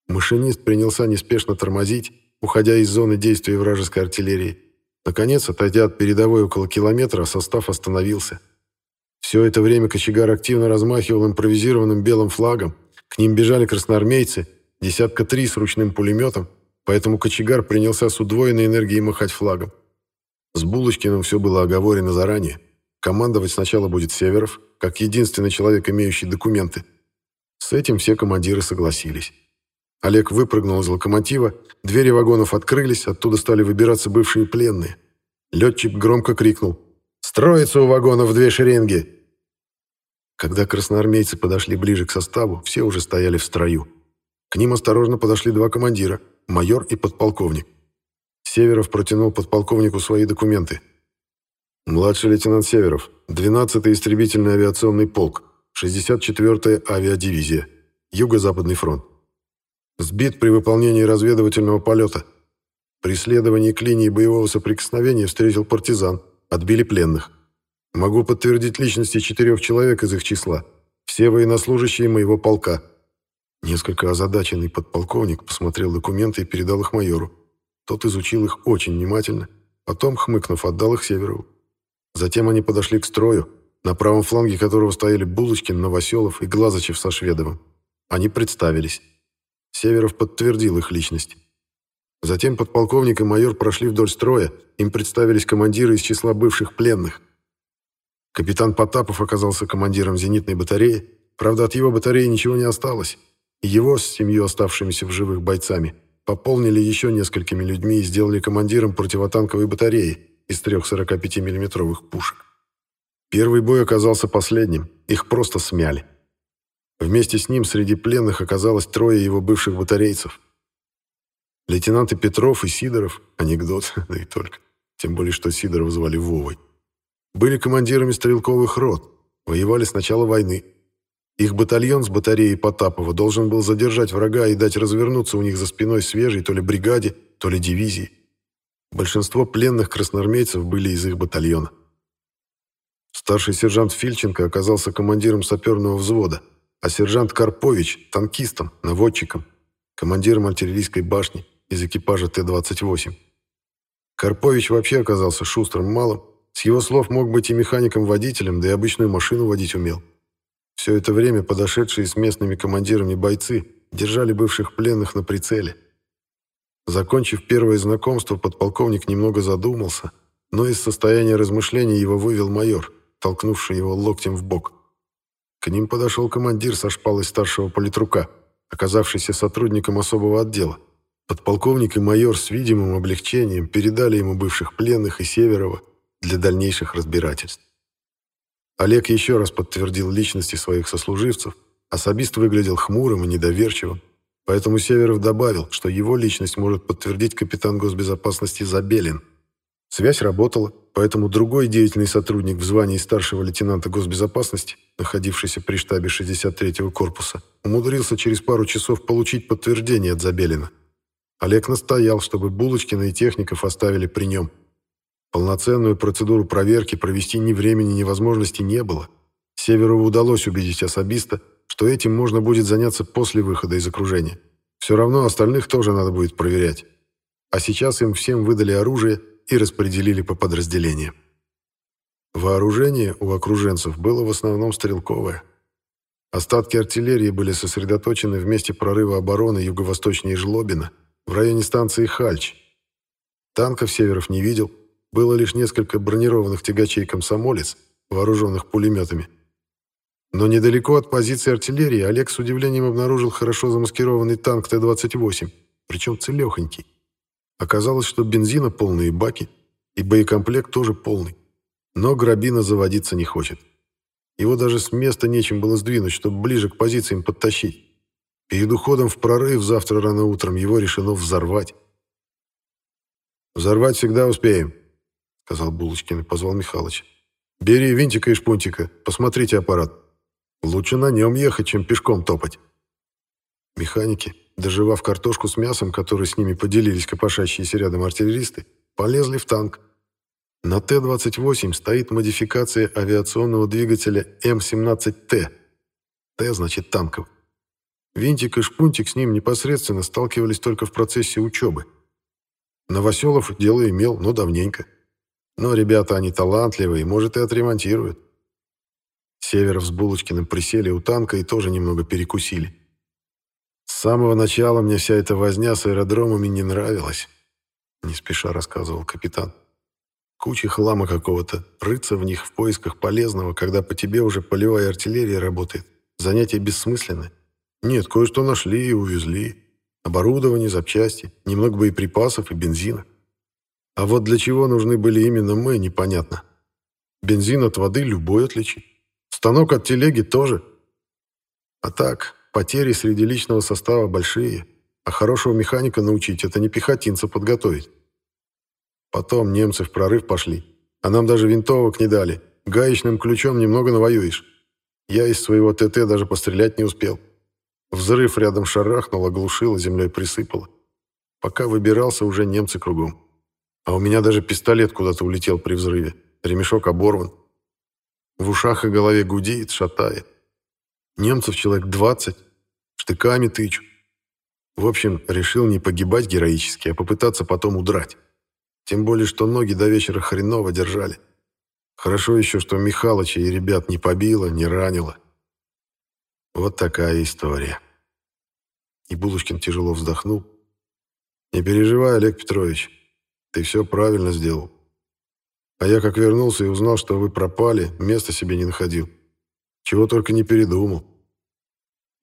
Машинист принялся неспешно тормозить, уходя из зоны действия вражеской артиллерии. Наконец, отойдя от передовой около километра, состав остановился. Все это время кочегар активно размахивал импровизированным белым флагом. К ним бежали красноармейцы, десятка три с ручным пулеметом, поэтому кочегар принялся с удвоенной энергией махать флагом. С Булочкиным все было оговорено заранее. Командовать сначала будет Северов, как единственный человек, имеющий документы. С этим все командиры согласились. Олег выпрыгнул из локомотива, двери вагонов открылись, оттуда стали выбираться бывшие пленные. Летчик громко крикнул «Строится у вагонов две шеренги!» Когда красноармейцы подошли ближе к составу, все уже стояли в строю. К ним осторожно подошли два командира, майор и подполковник. Северов протянул подполковнику свои документы. «Младший лейтенант Северов, 12-й истребительный авиационный полк, 64-я авиадивизия, Юго-Западный фронт. Сбит при выполнении разведывательного полета. При следовании к линии боевого соприкосновения встретил партизан. Отбили пленных. Могу подтвердить личности четырех человек из их числа. Все военнослужащие моего полка. Несколько озадаченный подполковник посмотрел документы и передал их майору. Тот изучил их очень внимательно, потом, хмыкнув, отдал их Северову. Затем они подошли к строю, на правом фланге которого стояли Булочкин, Новоселов и Глазачев со Шведовым. Они представились. Северов подтвердил их личность. Затем подполковник и майор прошли вдоль строя, им представились командиры из числа бывших пленных. Капитан Потапов оказался командиром зенитной батареи, правда, от его батареи ничего не осталось, и его с семью оставшимися в живых бойцами пополнили еще несколькими людьми и сделали командиром противотанковой батареи из трех 45 миллиметровых пушек. Первый бой оказался последним, их просто смяли. Вместе с ним среди пленных оказалось трое его бывших батарейцев. Лейтенанты Петров и Сидоров, анекдот, [LAUGHS] да и только, тем более, что Сидоров звали Вовой, были командирами стрелковых рот, воевали с начала войны. Их батальон с батареей Потапова должен был задержать врага и дать развернуться у них за спиной свежей то ли бригаде, то ли дивизии. Большинство пленных красноармейцев были из их батальона. Старший сержант Фильченко оказался командиром саперного взвода – а сержант Карпович – танкистом, наводчиком, командиром артиллерийской башни из экипажа Т-28. Карпович вообще оказался шустрым малым, с его слов мог быть и механиком-водителем, да и обычную машину водить умел. Все это время подошедшие с местными командирами бойцы держали бывших пленных на прицеле. Закончив первое знакомство, подполковник немного задумался, но из состояния размышления его вывел майор, толкнувший его локтем в бок. К ним подошел командир со шпалой старшего политрука, оказавшийся сотрудником особого отдела. Подполковник и майор с видимым облегчением передали ему бывших пленных и Северова для дальнейших разбирательств. Олег еще раз подтвердил личности своих сослуживцев, особист выглядел хмурым и недоверчивым, поэтому Северов добавил, что его личность может подтвердить капитан госбезопасности Забелин – Связь работала, поэтому другой деятельный сотрудник в звании старшего лейтенанта госбезопасности, находившийся при штабе 63-го корпуса, умудрился через пару часов получить подтверждение от Забелина. Олег настоял, чтобы Булочкина и техников оставили при нем. Полноценную процедуру проверки провести ни времени, ни возможности не было. Северову удалось убедить особиста, что этим можно будет заняться после выхода из окружения. Все равно остальных тоже надо будет проверять. А сейчас им всем выдали оружие и распределили по подразделениям. Вооружение у окруженцев было в основном стрелковое. Остатки артиллерии были сосредоточены в месте прорыва обороны юго-восточнее Жлобина, в районе станции Хальч. Танков Северов не видел, было лишь несколько бронированных тягачей «Комсомолец», вооруженных пулеметами. Но недалеко от позиции артиллерии Олег с удивлением обнаружил хорошо замаскированный танк Т-28, причем целехонький. Оказалось, что бензина полные баки, и боекомплект тоже полный. Но Грабина заводиться не хочет. Его даже с места нечем было сдвинуть, чтобы ближе к позициям подтащить. Перед уходом в прорыв завтра рано утром его решено взорвать. «Взорвать всегда успеем», — сказал Булочкин и позвал Михалыч. «Бери винтика и шпунтика, посмотрите аппарат. Лучше на нем ехать, чем пешком топать». Механики, доживав картошку с мясом, который с ними поделились копошащиеся рядом артиллеристы, полезли в танк. На Т-28 стоит модификация авиационного двигателя М-17Т. Т значит танковый. Винтик и Шпунтик с ним непосредственно сталкивались только в процессе учебы. Новоселов дело имел, но давненько. Но ребята они талантливые, может, и отремонтируют. Северов с Булочкиным присели у танка и тоже немного перекусили. С самого начала мне вся эта возня с аэродромами не нравилась, не спеша рассказывал капитан. Куча хлама какого-то, рыться в них в поисках полезного, когда по тебе уже полевая артиллерия работает. Занятие бессмысленное. Нет, кое-что нашли и увезли. Оборудование, запчасти, немного боеприпасов и бензина. А вот для чего нужны были именно мы, непонятно. Бензин от воды любой отличить. Станок от телеги тоже. А так, потери среди личного состава большие, а хорошего механика научить — это не пехотинца подготовить. Потом немцы в прорыв пошли, а нам даже винтовок не дали. Гаечным ключом немного навоюешь. Я из своего ТТ даже пострелять не успел. Взрыв рядом шарахнул, оглушило, землей присыпало. Пока выбирался, уже немцы кругом. А у меня даже пистолет куда-то улетел при взрыве. Ремешок оборван. В ушах и голове гудеет, шатает. Немцев человек двадцать. Штыками тычу. В общем, решил не погибать героически, а попытаться потом удрать. Тем более, что ноги до вечера хреново держали. Хорошо еще, что Михалыча и ребят не побило, не ранило. Вот такая история. И Булушкин тяжело вздохнул. «Не переживай, Олег Петрович, ты все правильно сделал. А я как вернулся и узнал, что вы пропали, места себе не находил. Чего только не передумал.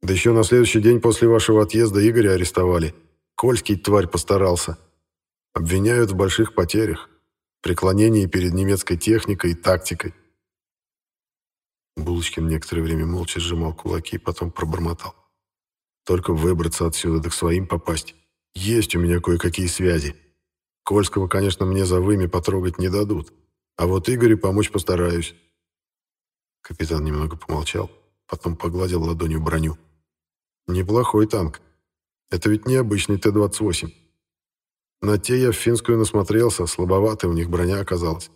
Да еще на следующий день после вашего отъезда Игоря арестовали. Кольский тварь постарался. Обвиняют в больших потерях, преклонении перед немецкой техникой и тактикой. Булочкин некоторое время молча сжимал кулаки, потом пробормотал. Только выбраться отсюда, да к своим попасть. Есть у меня кое-какие связи. Кольского, конечно, мне за вымя потрогать не дадут. А вот Игорю помочь постараюсь. Капитан немного помолчал, потом погладил ладонью броню. Неплохой танк. Это ведь не обычный Т-28. На те я в финскую насмотрелся, слабоватая у них броня оказалась.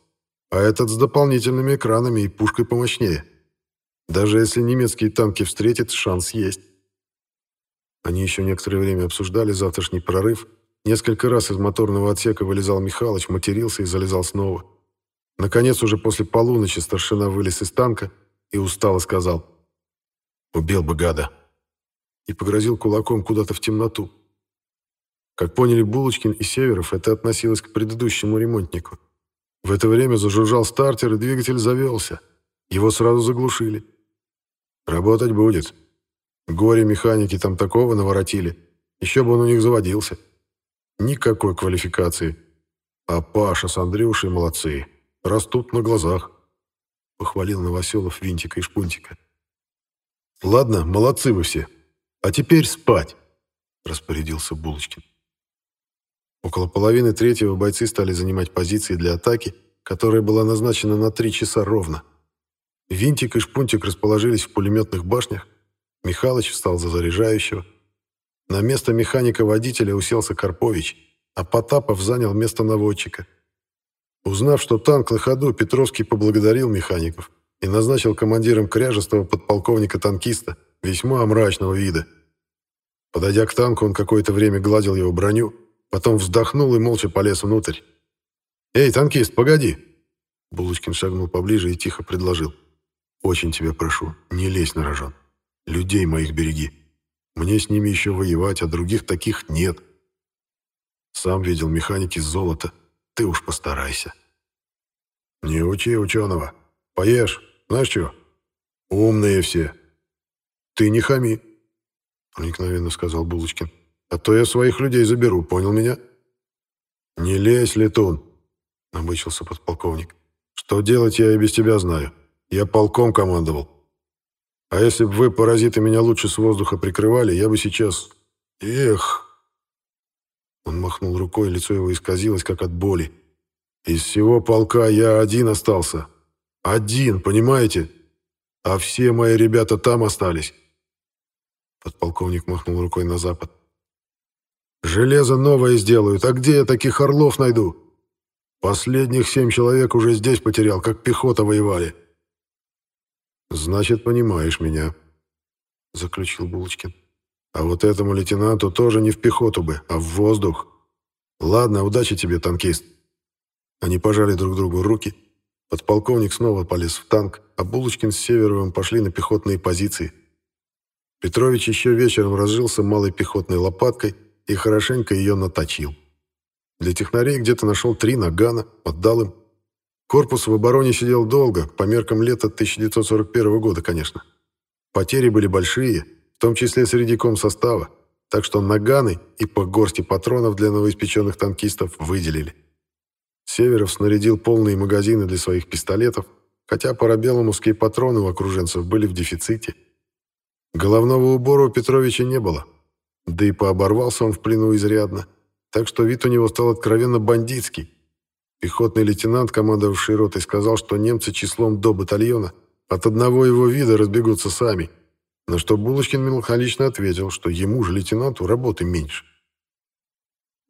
А этот с дополнительными экранами и пушкой помощнее. Даже если немецкие танки встретят, шанс есть. Они еще некоторое время обсуждали завтрашний прорыв. Несколько раз из моторного отсека вылезал Михалыч, матерился и залезал снова. Наконец, уже после полуночи старшина вылез из танка и устало сказал «Убил бы гада!» и погрозил кулаком куда-то в темноту. Как поняли Булочкин и Северов, это относилось к предыдущему ремонтнику. В это время зажужжал стартер, и двигатель завелся. Его сразу заглушили. Работать будет. Горе механики там такого наворотили. Еще бы он у них заводился. Никакой квалификации. А Паша с Андрюшей молодцы. Растут на глазах. Похвалил Новоселов Винтика и Шпунтика. Ладно, молодцы вы все. А теперь спать, распорядился Булочкин. Около половины третьего бойцы стали занимать позиции для атаки, которая была назначена на три часа ровно. Винтик и Шпунтик расположились в пулеметных башнях, Михалыч встал за заряжающего. На место механика-водителя уселся Карпович, а Потапов занял место наводчика. Узнав, что танк на ходу, Петровский поблагодарил механиков и назначил командиром кряжестого подполковника-танкиста, весьма мрачного вида. Подойдя к танку, он какое-то время гладил его броню, потом вздохнул и молча полез внутрь. «Эй, танкист, погоди!» Булочкин шагнул поближе и тихо предложил. «Очень тебя прошу, не лезь на рожон. Людей моих береги. Мне с ними еще воевать, а других таких нет. Сам видел механики золота. Ты уж постарайся». «Не учи ученого. Поешь. Знаешь что? Умные все. Ты не хами», — проникновенно сказал Булочкин. «А то я своих людей заберу, понял меня?» «Не лезь, летун», — набычился подполковник. «Что делать, я и без тебя знаю. Я полком командовал. А если бы вы, паразиты, меня лучше с воздуха прикрывали, я бы сейчас... Эх!» Он махнул рукой, лицо его исказилось, как от боли. «Из всего полка я один остался. Один, понимаете? А все мои ребята там остались». Подполковник махнул рукой на запад. «Железо новое сделают, а где я таких орлов найду? Последних семь человек уже здесь потерял, как пехота воевали». «Значит, понимаешь меня», — заключил Булочкин. «А вот этому лейтенанту тоже не в пехоту бы, а в воздух. Ладно, удачи тебе, танкист». Они пожали друг другу руки. Подполковник снова полез в танк, а Булочкин с Северовым пошли на пехотные позиции. Петрович еще вечером разжился малой пехотной лопаткой и хорошенько ее наточил. Для технарей где-то нашел три нагана, отдал им. Корпус в обороне сидел долго, по меркам лета 1941 года, конечно. Потери были большие, в том числе среди комсостава, так что наганы и по горсти патронов для новоиспеченных танкистов выделили. Северов снарядил полные магазины для своих пистолетов, хотя парабеллумовские патроны у окруженцев были в дефиците. Головного убора у Петровича не было, да и пооборвался он в плену изрядно, так что вид у него стал откровенно бандитский. Пехотный лейтенант, командовавший ротой, сказал, что немцы числом до батальона от одного его вида разбегутся сами, на что Булочкин меланхолично ответил, что ему же, лейтенанту, работы меньше.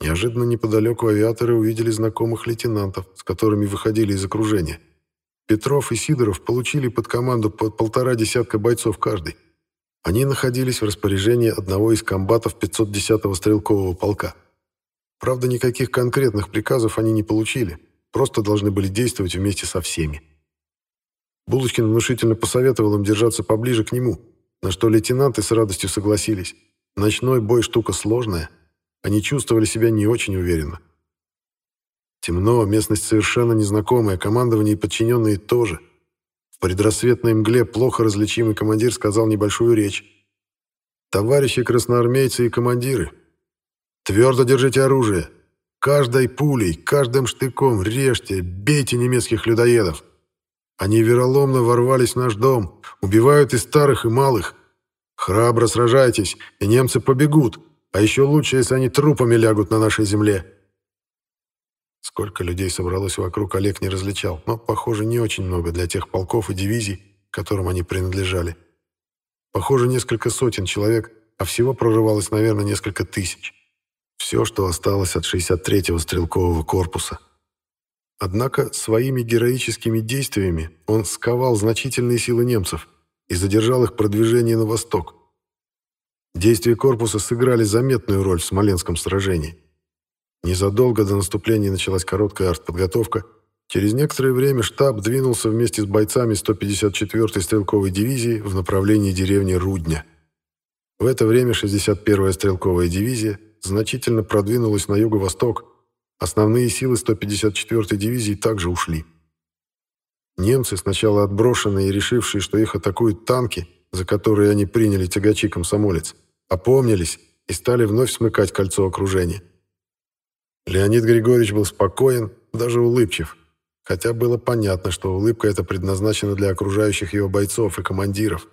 Неожиданно неподалеку авиаторы увидели знакомых лейтенантов, с которыми выходили из окружения. Петров и Сидоров получили под команду по полтора десятка бойцов каждый. Они находились в распоряжении одного из комбатов 510-го стрелкового полка. Правда, никаких конкретных приказов они не получили, просто должны были действовать вместе со всеми. Булочкин внушительно посоветовал им держаться поближе к нему, на что лейтенанты с радостью согласились. Ночной бой штука сложная – они чувствовали себя не очень уверенно. Темно, местность совершенно незнакомая, командование и подчиненные тоже. В предрассветной мгле плохо различимый командир сказал небольшую речь. «Товарищи красноармейцы и командиры, твердо держите оружие. Каждой пулей, каждым штыком режьте, бейте немецких людоедов. Они вероломно ворвались в наш дом, убивают и старых, и малых. Храбро сражайтесь, и немцы побегут. А еще лучше, если они трупами лягут на нашей земле. Сколько людей собралось вокруг, Олег не различал, но, похоже, не очень много для тех полков и дивизий, которым они принадлежали. Похоже, несколько сотен человек, а всего прорывалось, наверное, несколько тысяч. Все, что осталось от 63-го стрелкового корпуса. Однако своими героическими действиями он сковал значительные силы немцев и задержал их продвижение на восток. Действия корпуса сыграли заметную роль в Смоленском сражении. Незадолго до наступления началась короткая артподготовка. Через некоторое время штаб двинулся вместе с бойцами 154-й стрелковой дивизии в направлении деревни Рудня. В это время 61-я стрелковая дивизия значительно продвинулась на юго-восток. Основные силы 154-й дивизии также ушли. Немцы, сначала отброшенные и решившие, что их атакуют танки, за которые они приняли тягачи комсомолец, опомнились и стали вновь смыкать кольцо окружения. Леонид Григорьевич был спокоен, даже улыбчив, хотя было понятно, что улыбка эта предназначена для окружающих его бойцов и командиров.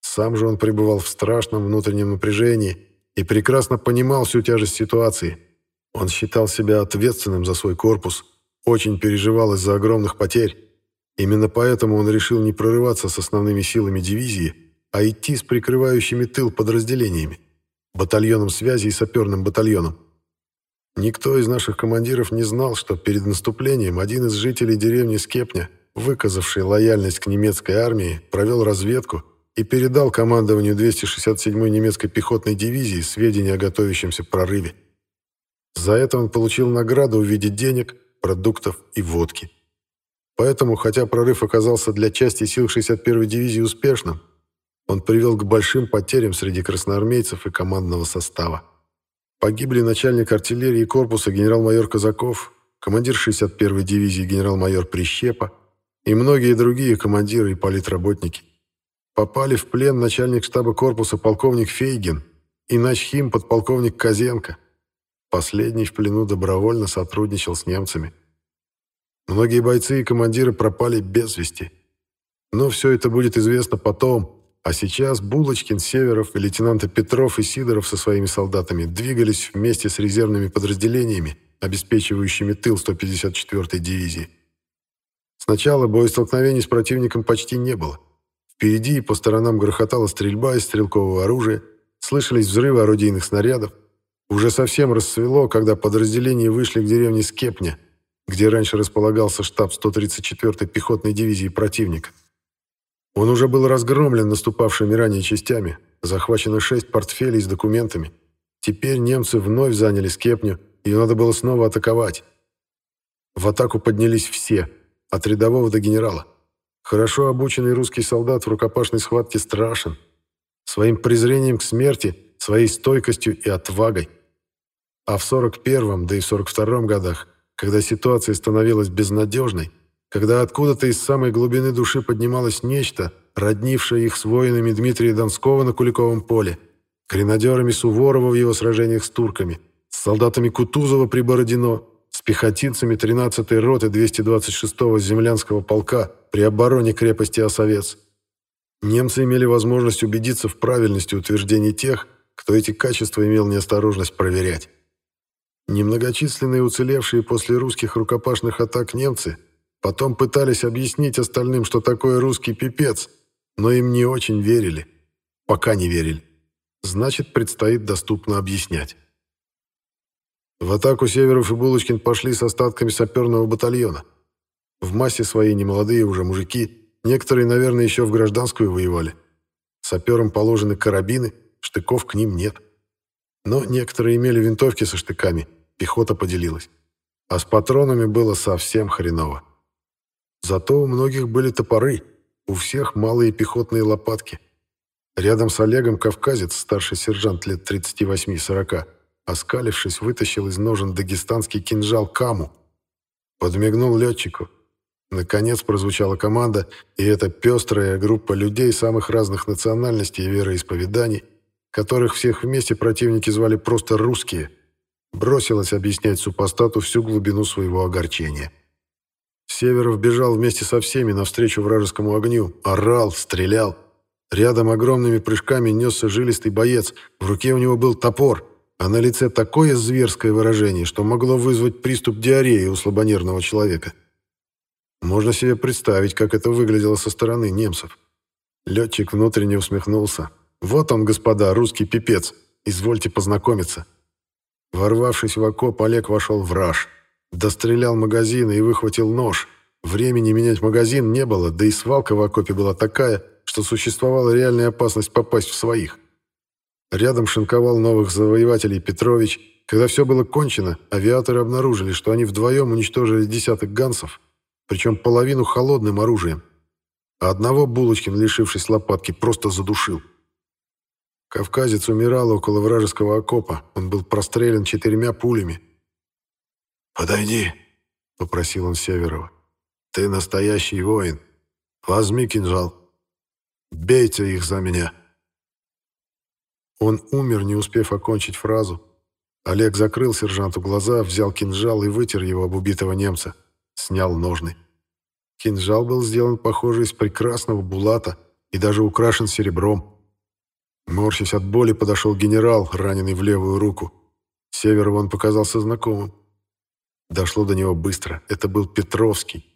Сам же он пребывал в страшном внутреннем напряжении и прекрасно понимал всю тяжесть ситуации. Он считал себя ответственным за свой корпус, очень переживал из-за огромных потерь. Именно поэтому он решил не прорываться с основными силами дивизии, а идти с прикрывающими тыл подразделениями, батальоном связи и саперным батальоном. Никто из наших командиров не знал, что перед наступлением один из жителей деревни Скепня, выказавший лояльность к немецкой армии, провел разведку и передал командованию 267-й немецкой пехотной дивизии сведения о готовящемся прорыве. За это он получил награду в виде денег, продуктов и водки. Поэтому, хотя прорыв оказался для части сил 61-й дивизии успешным, он привел к большим потерям среди красноармейцев и командного состава. Погибли начальник артиллерии корпуса генерал-майор Казаков, командир 61-й дивизии генерал-майор Прищепа и многие другие командиры и политработники. Попали в плен начальник штаба корпуса полковник Фейгин и начхим подполковник Козенко. Последний в плену добровольно сотрудничал с немцами. Многие бойцы и командиры пропали без вести. Но все это будет известно потом, а сейчас Булочкин, Северов и лейтенанты Петров и Сидоров со своими солдатами двигались вместе с резервными подразделениями, обеспечивающими тыл 154-й дивизии. Сначала боестолкновений с противником почти не было. Впереди и по сторонам грохотала стрельба из стрелкового оружия, слышались взрывы орудийных снарядов. Уже совсем рассвело, когда подразделения вышли к деревне Скепня – где раньше располагался штаб 134-й пехотной дивизии противника. Он уже был разгромлен наступавшими ранее частями, захвачено шесть портфелей с документами. Теперь немцы вновь заняли Скепню, и надо было снова атаковать. В атаку поднялись все, от рядового до генерала. Хорошо обученный русский солдат в рукопашной схватке страшен. Своим презрением к смерти, своей стойкостью и отвагой. А в 41-м, да и в 42-м годах когда ситуация становилась безнадежной, когда откуда-то из самой глубины души поднималось нечто, роднившее их с воинами Дмитрия Донского на Куликовом поле, гренадерами Суворова в его сражениях с турками, с солдатами Кутузова при Бородино, с пехотинцами 13-й роты 226-го землянского полка при обороне крепости Осовец. Немцы имели возможность убедиться в правильности утверждений тех, кто эти качества имел неосторожность проверять. Немногочисленные уцелевшие после русских рукопашных атак немцы потом пытались объяснить остальным, что такое русский пипец, но им не очень верили. Пока не верили. Значит, предстоит доступно объяснять. В атаку Северов и Булочкин пошли с остатками саперного батальона. В массе своей немолодые уже мужики, некоторые, наверное, еще в гражданскую воевали. Саперам положены карабины, штыков к ним нет. Но некоторые имели винтовки со штыками, пехота поделилась. А с патронами было совсем хреново. Зато у многих были топоры, у всех малые пехотные лопатки. Рядом с Олегом кавказец, старший сержант лет 38-40, оскалившись, вытащил из ножен дагестанский кинжал Каму. Подмигнул летчику. Наконец прозвучала команда, и эта пестрая группа людей самых разных национальностей и вероисповеданий которых всех вместе противники звали просто «русские», бросилась объяснять супостату всю глубину своего огорчения. Северов бежал вместе со всеми навстречу вражескому огню, орал, стрелял. Рядом огромными прыжками несся жилистый боец, в руке у него был топор, а на лице такое зверское выражение, что могло вызвать приступ диареи у слабонервного человека. Можно себе представить, как это выглядело со стороны немцев. Летчик внутренне усмехнулся. «Вот он, господа, русский пипец. Извольте познакомиться». Ворвавшись в окоп, Олег вошел в раж. Дострелял магазин и выхватил нож. Времени менять магазин не было, да и свалка в окопе была такая, что существовала реальная опасность попасть в своих. Рядом шинковал новых завоевателей Петрович. Когда все было кончено, авиаторы обнаружили, что они вдвоем уничтожили десяток гансов, причем половину холодным оружием. А одного Булочкин, лишившись лопатки, просто задушил. Кавказец умирал около вражеского окопа. Он был прострелен четырьмя пулями. «Подойди», — попросил он Северова. «Ты настоящий воин. Возьми кинжал. Бейте их за меня». Он умер, не успев окончить фразу. Олег закрыл сержанту глаза, взял кинжал и вытер его об убитого немца. Снял ножны. Кинжал был сделан, похоже, из прекрасного булата и даже украшен серебром. Морщись от боли, подошел генерал, раненый в левую руку. Северов он показался знакомым. Дошло до него быстро. Это был Петровский.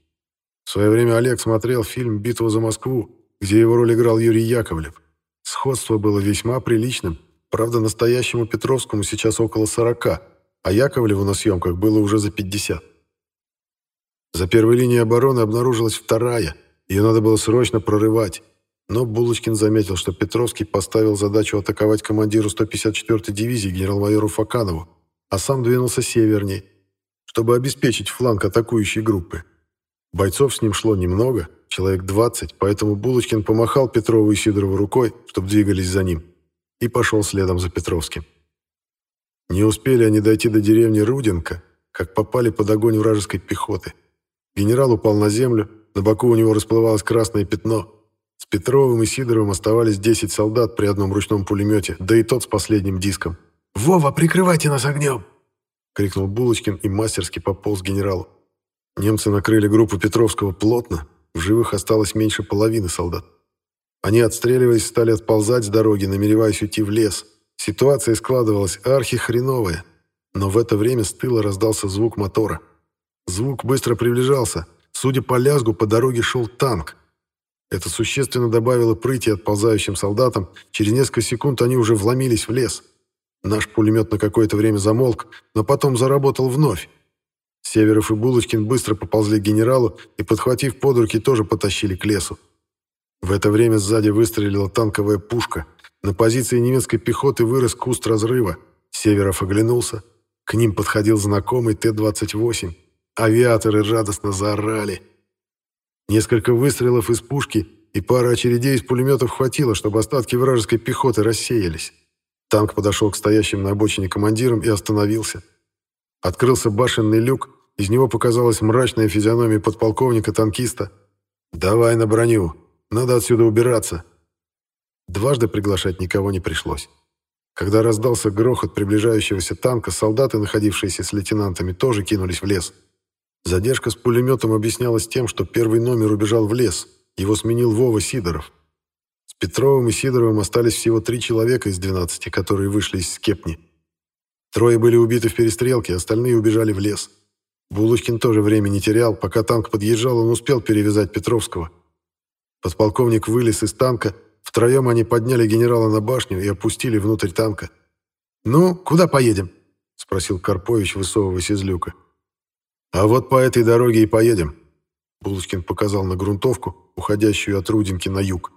В свое время Олег смотрел фильм «Битва за Москву», где его роль играл Юрий Яковлев. Сходство было весьма приличным. Правда, настоящему Петровскому сейчас около 40, а Яковлеву на съемках было уже за 50. За первой линией обороны обнаружилась вторая. Ее надо было срочно прорывать. Но Булочкин заметил, что Петровский поставил задачу атаковать командиру 154-й дивизии генерал-майору Факанову, а сам двинулся севернее, чтобы обеспечить фланг атакующей группы. Бойцов с ним шло немного, человек 20, поэтому Булочкин помахал Петрову и Сидорову рукой, чтобы двигались за ним, и пошел следом за Петровским. Не успели они дойти до деревни Руденко, как попали под огонь вражеской пехоты. Генерал упал на землю, на боку у него расплывалось красное пятно – с Петровым и Сидоровым оставались 10 солдат при одном ручном пулемете, да и тот с последним диском. «Вова, прикрывайте нас огнем!» — крикнул Булочкин и мастерски пополз генералу. Немцы накрыли группу Петровского плотно, в живых осталось меньше половины солдат. Они, отстреливаясь, стали отползать с дороги, намереваясь уйти в лес. Ситуация складывалась архихреновая, но в это время с тыла раздался звук мотора. Звук быстро приближался. Судя по лязгу, по дороге шел танк — это существенно добавило прыти отползающим солдатам. Через несколько секунд они уже вломились в лес. Наш пулемет на какое-то время замолк, но потом заработал вновь. Северов и Булочкин быстро поползли к генералу и, подхватив под руки, тоже потащили к лесу. В это время сзади выстрелила танковая пушка. На позиции немецкой пехоты вырос куст разрыва. Северов оглянулся. К ним подходил знакомый Т-28. Авиаторы радостно заорали – Несколько выстрелов из пушки и пара очередей из пулеметов хватило, чтобы остатки вражеской пехоты рассеялись. Танк подошел к стоящим на обочине командирам и остановился. Открылся башенный люк, из него показалась мрачная физиономия подполковника-танкиста. «Давай на броню, надо отсюда убираться». Дважды приглашать никого не пришлось. Когда раздался грохот приближающегося танка, солдаты, находившиеся с лейтенантами, тоже кинулись в лес. Задержка с пулеметом объяснялась тем, что первый номер убежал в лес. Его сменил Вова Сидоров. С Петровым и Сидоровым остались всего три человека из 12, которые вышли из Скепни. Трое были убиты в перестрелке, остальные убежали в лес. Булочкин тоже время не терял. Пока танк подъезжал, он успел перевязать Петровского. Подполковник вылез из танка. Втроем они подняли генерала на башню и опустили внутрь танка. «Ну, куда поедем?» — спросил Карпович, высовываясь из люка. «А вот по этой дороге и поедем», — Булочкин показал на грунтовку, уходящую от Рудинки на юг.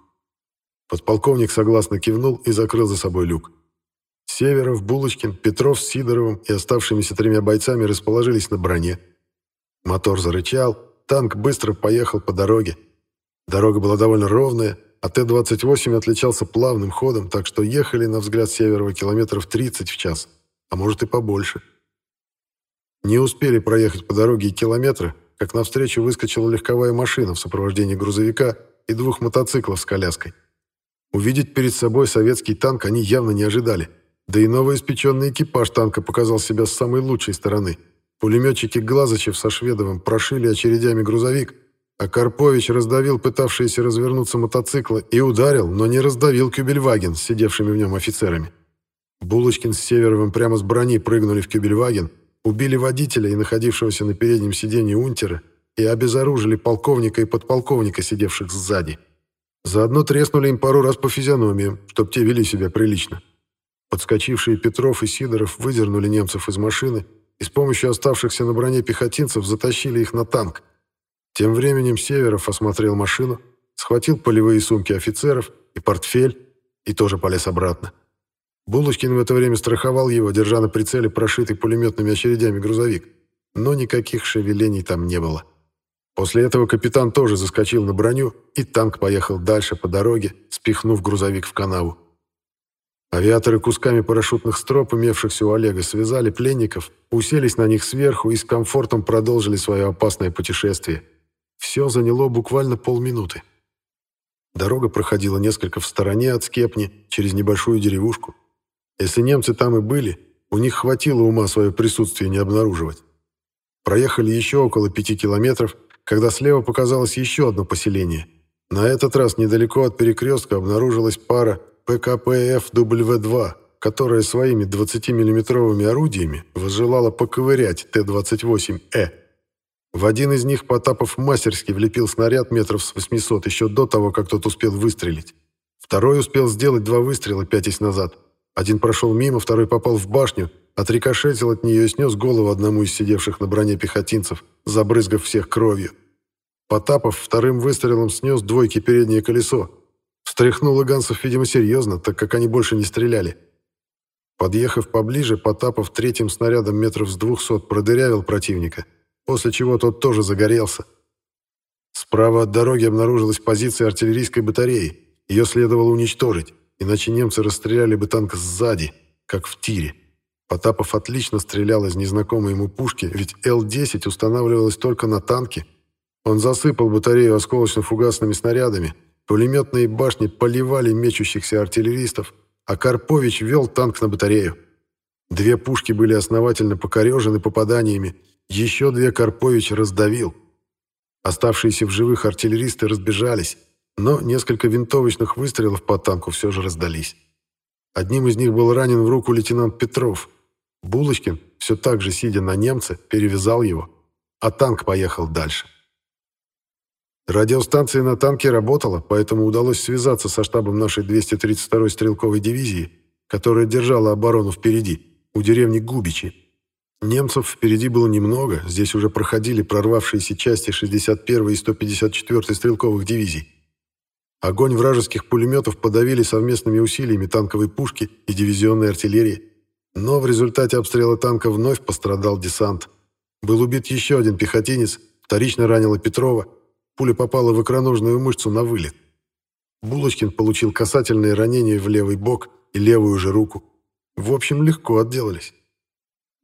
Подполковник согласно кивнул и закрыл за собой люк. Северов, Булочкин, Петров с Сидоровым и оставшимися тремя бойцами расположились на броне. Мотор зарычал, танк быстро поехал по дороге. Дорога была довольно ровная, а Т-28 отличался плавным ходом, так что ехали, на взгляд Северова, километров 30 в час, а может и побольше. Не успели проехать по дороге и километра, как навстречу выскочила легковая машина в сопровождении грузовика и двух мотоциклов с коляской. Увидеть перед собой советский танк они явно не ожидали. Да и новоиспеченный экипаж танка показал себя с самой лучшей стороны. Пулеметчики Глазычев со Шведовым прошили очередями грузовик, а Карпович раздавил пытавшиеся развернуться мотоциклы и ударил, но не раздавил Кюбельваген с сидевшими в нем офицерами. Булочкин с Северовым прямо с брони прыгнули в Кюбельваген, убили водителя и находившегося на переднем сиденье унтера и обезоружили полковника и подполковника, сидевших сзади. Заодно треснули им пару раз по физиономиям, чтоб те вели себя прилично. Подскочившие Петров и Сидоров выдернули немцев из машины и с помощью оставшихся на броне пехотинцев затащили их на танк. Тем временем Северов осмотрел машину, схватил полевые сумки офицеров и портфель и тоже полез обратно. Булочкин в это время страховал его, держа на прицеле прошитый пулеметными очередями грузовик. Но никаких шевелений там не было. После этого капитан тоже заскочил на броню, и танк поехал дальше по дороге, спихнув грузовик в канаву. Авиаторы кусками парашютных строп, имевшихся у Олега, связали пленников, уселись на них сверху и с комфортом продолжили свое опасное путешествие. Все заняло буквально полминуты. Дорога проходила несколько в стороне от Скепни, через небольшую деревушку. Если немцы там и были, у них хватило ума свое присутствие не обнаруживать. Проехали еще около пяти километров, когда слева показалось еще одно поселение. На этот раз недалеко от перекрестка обнаружилась пара ПКПФ-W2, которая своими 20-миллиметровыми орудиями возжелала поковырять Т-28Э. В один из них Потапов мастерски влепил снаряд метров с 800 еще до того, как тот успел выстрелить. Второй успел сделать два выстрела, пятясь назад – один прошел мимо, второй попал в башню, отрикошетил от нее и снес голову одному из сидевших на броне пехотинцев, забрызгав всех кровью. Потапов вторым выстрелом снес двойки переднее колесо. В Тряхнуло Гансов, видимо, серьезно, так как они больше не стреляли. Подъехав поближе, Потапов третьим снарядом метров с двухсот продырявил противника, после чего тот тоже загорелся. Справа от дороги обнаружилась позиция артиллерийской батареи. Ее следовало уничтожить, иначе немцы расстреляли бы танк сзади, как в тире. Потапов отлично стрелял из незнакомой ему пушки, ведь Л-10 устанавливалась только на танке. Он засыпал батарею осколочно-фугасными снарядами, пулеметные башни поливали мечущихся артиллеристов, а Карпович вел танк на батарею. Две пушки были основательно покорежены попаданиями, еще две Карпович раздавил. Оставшиеся в живых артиллеристы разбежались, но несколько винтовочных выстрелов по танку все же раздались. Одним из них был ранен в руку лейтенант Петров – Булочкин, все так же сидя на немце, перевязал его, а танк поехал дальше. Радиостанция на танке работала, поэтому удалось связаться со штабом нашей 232-й стрелковой дивизии, которая держала оборону впереди, у деревни Губичи. Немцев впереди было немного, здесь уже проходили прорвавшиеся части 61-й и 154-й стрелковых дивизий. Огонь вражеских пулеметов подавили совместными усилиями танковой пушки и дивизионной артиллерии. Но в результате обстрела танка вновь пострадал десант. Был убит еще один пехотинец, вторично ранила Петрова, пуля попала в икроножную мышцу на вылет. Булочкин получил касательные ранения в левый бок и левую же руку. В общем, легко отделались.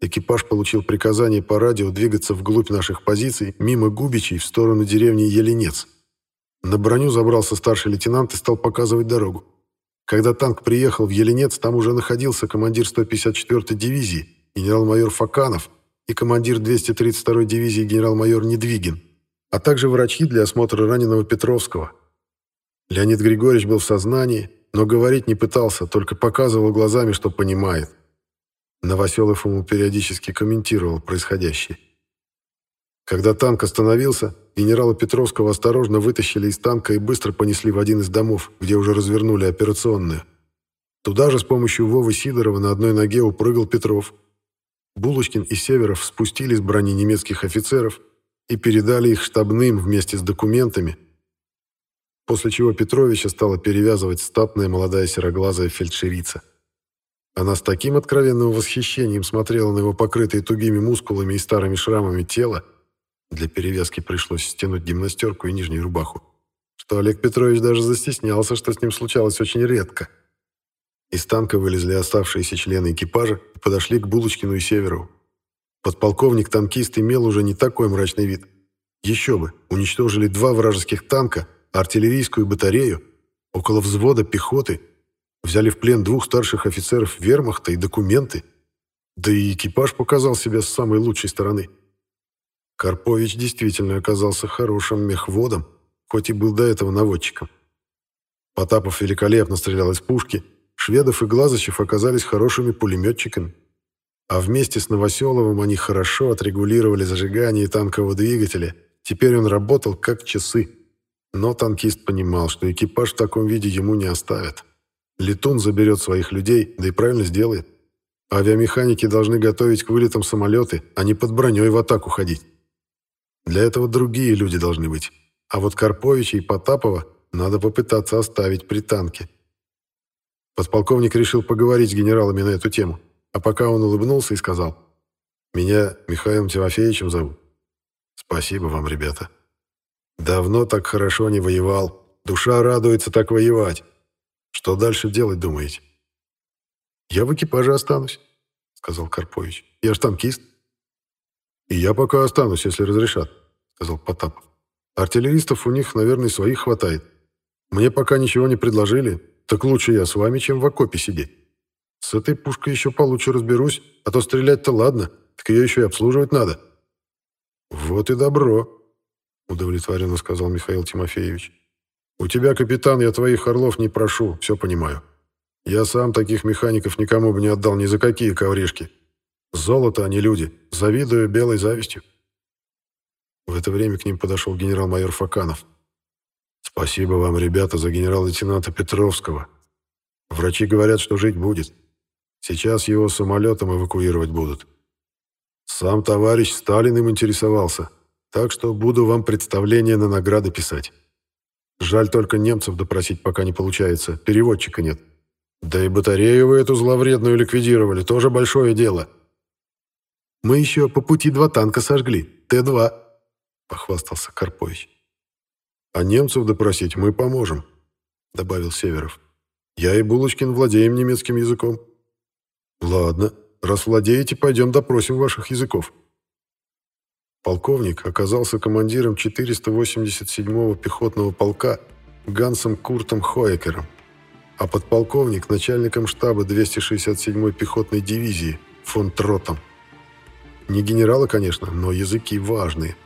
Экипаж получил приказание по радио двигаться вглубь наших позиций, мимо Губичей, в сторону деревни Еленец. На броню забрался старший лейтенант и стал показывать дорогу. Когда танк приехал в Еленец, там уже находился командир 154-й дивизии генерал-майор Факанов и командир 232-й дивизии генерал-майор Недвигин, а также врачи для осмотра раненого Петровского. Леонид Григорьевич был в сознании, но говорить не пытался, только показывал глазами, что понимает. Новоселов ему периодически комментировал происходящее. Когда танк остановился, генерала Петровского осторожно вытащили из танка и быстро понесли в один из домов, где уже развернули операционную. Туда же с помощью Вовы Сидорова на одной ноге упрыгал Петров. Булочкин и Северов спустили с брони немецких офицеров и передали их штабным вместе с документами, после чего Петровича стала перевязывать статная молодая сероглазая фельдшерица. Она с таким откровенным восхищением смотрела на его покрытые тугими мускулами и старыми шрамами тело, для перевязки пришлось стянуть гимнастерку и нижнюю рубаху, что Олег Петрович даже застеснялся, что с ним случалось очень редко. Из танка вылезли оставшиеся члены экипажа и подошли к Булочкину и Северову. Подполковник-танкист имел уже не такой мрачный вид. Еще бы, уничтожили два вражеских танка, артиллерийскую батарею, около взвода пехоты, взяли в плен двух старших офицеров вермахта и документы. Да и экипаж показал себя с самой лучшей стороны – Карпович действительно оказался хорошим мехводом, хоть и был до этого наводчиком. Потапов великолепно стрелял из пушки, Шведов и Глазычев оказались хорошими пулеметчиками. А вместе с Новоселовым они хорошо отрегулировали зажигание танкового двигателя. Теперь он работал как часы. Но танкист понимал, что экипаж в таком виде ему не оставят. Летун заберет своих людей, да и правильно сделает. Авиамеханики должны готовить к вылетам самолеты, а не под броней в атаку ходить. Для этого другие люди должны быть. А вот Карповича и Потапова надо попытаться оставить при танке. Подполковник решил поговорить с генералами на эту тему. А пока он улыбнулся и сказал, «Меня Михаилом Тимофеевичем зовут. Спасибо вам, ребята. Давно так хорошо не воевал. Душа радуется так воевать. Что дальше делать, думаете?» «Я в экипаже останусь», — сказал Карпович. «Я ж танкист». «И я пока останусь, если разрешат», — сказал Потапов. «Артиллеристов у них, наверное, своих хватает. Мне пока ничего не предложили, так лучше я с вами, чем в окопе сидеть. С этой пушкой еще получше разберусь, а то стрелять-то ладно, так ее еще и обслуживать надо». «Вот и добро», — удовлетворенно сказал Михаил Тимофеевич. «У тебя, капитан, я твоих орлов не прошу, все понимаю. Я сам таких механиков никому бы не отдал ни за какие ковришки. Золото, а не люди. Завидую белой завистью. В это время к ним подошел генерал-майор Факанов. «Спасибо вам, ребята, за генерал-лейтенанта Петровского. Врачи говорят, что жить будет. Сейчас его самолетом эвакуировать будут. Сам товарищ Сталин им интересовался, так что буду вам представление на награды писать. Жаль только немцев допросить пока не получается, переводчика нет. Да и батарею вы эту зловредную ликвидировали, тоже большое дело. Мы еще по пути два танка сожгли, Т-2, похвастался Карпович. А немцев допросить мы поможем, добавил Северов. Я и Булочкин владеем немецким языком. Ладно, раз владеете, пойдем допросим ваших языков. Полковник оказался командиром 487-го пехотного полка Гансом Куртом Хоекером, а подполковник – начальником штаба 267-й пехотной дивизии фон Тротом. Не генералы, конечно, но языки важные.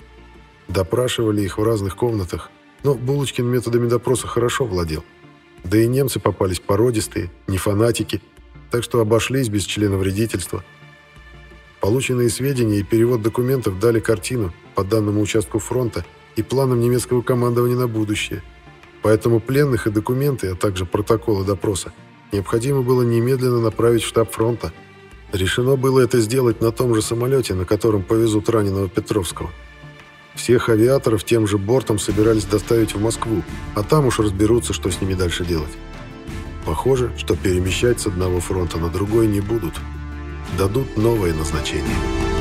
Допрашивали их в разных комнатах, но Булочкин методами допроса хорошо владел. Да и немцы попались породистые, не фанатики, так что обошлись без члена вредительства – Полученные сведения и перевод документов дали картину по данному участку фронта и планам немецкого командования на будущее. Поэтому пленных и документы, а также протоколы допроса необходимо было немедленно направить в штаб фронта. Решено было это сделать на том же самолете, на котором повезут раненого Петровского. Всех авиаторов тем же бортом собирались доставить в Москву, а там уж разберутся, что с ними дальше делать. Похоже, что перемещать с одного фронта на другой не будут дадут новое назначение.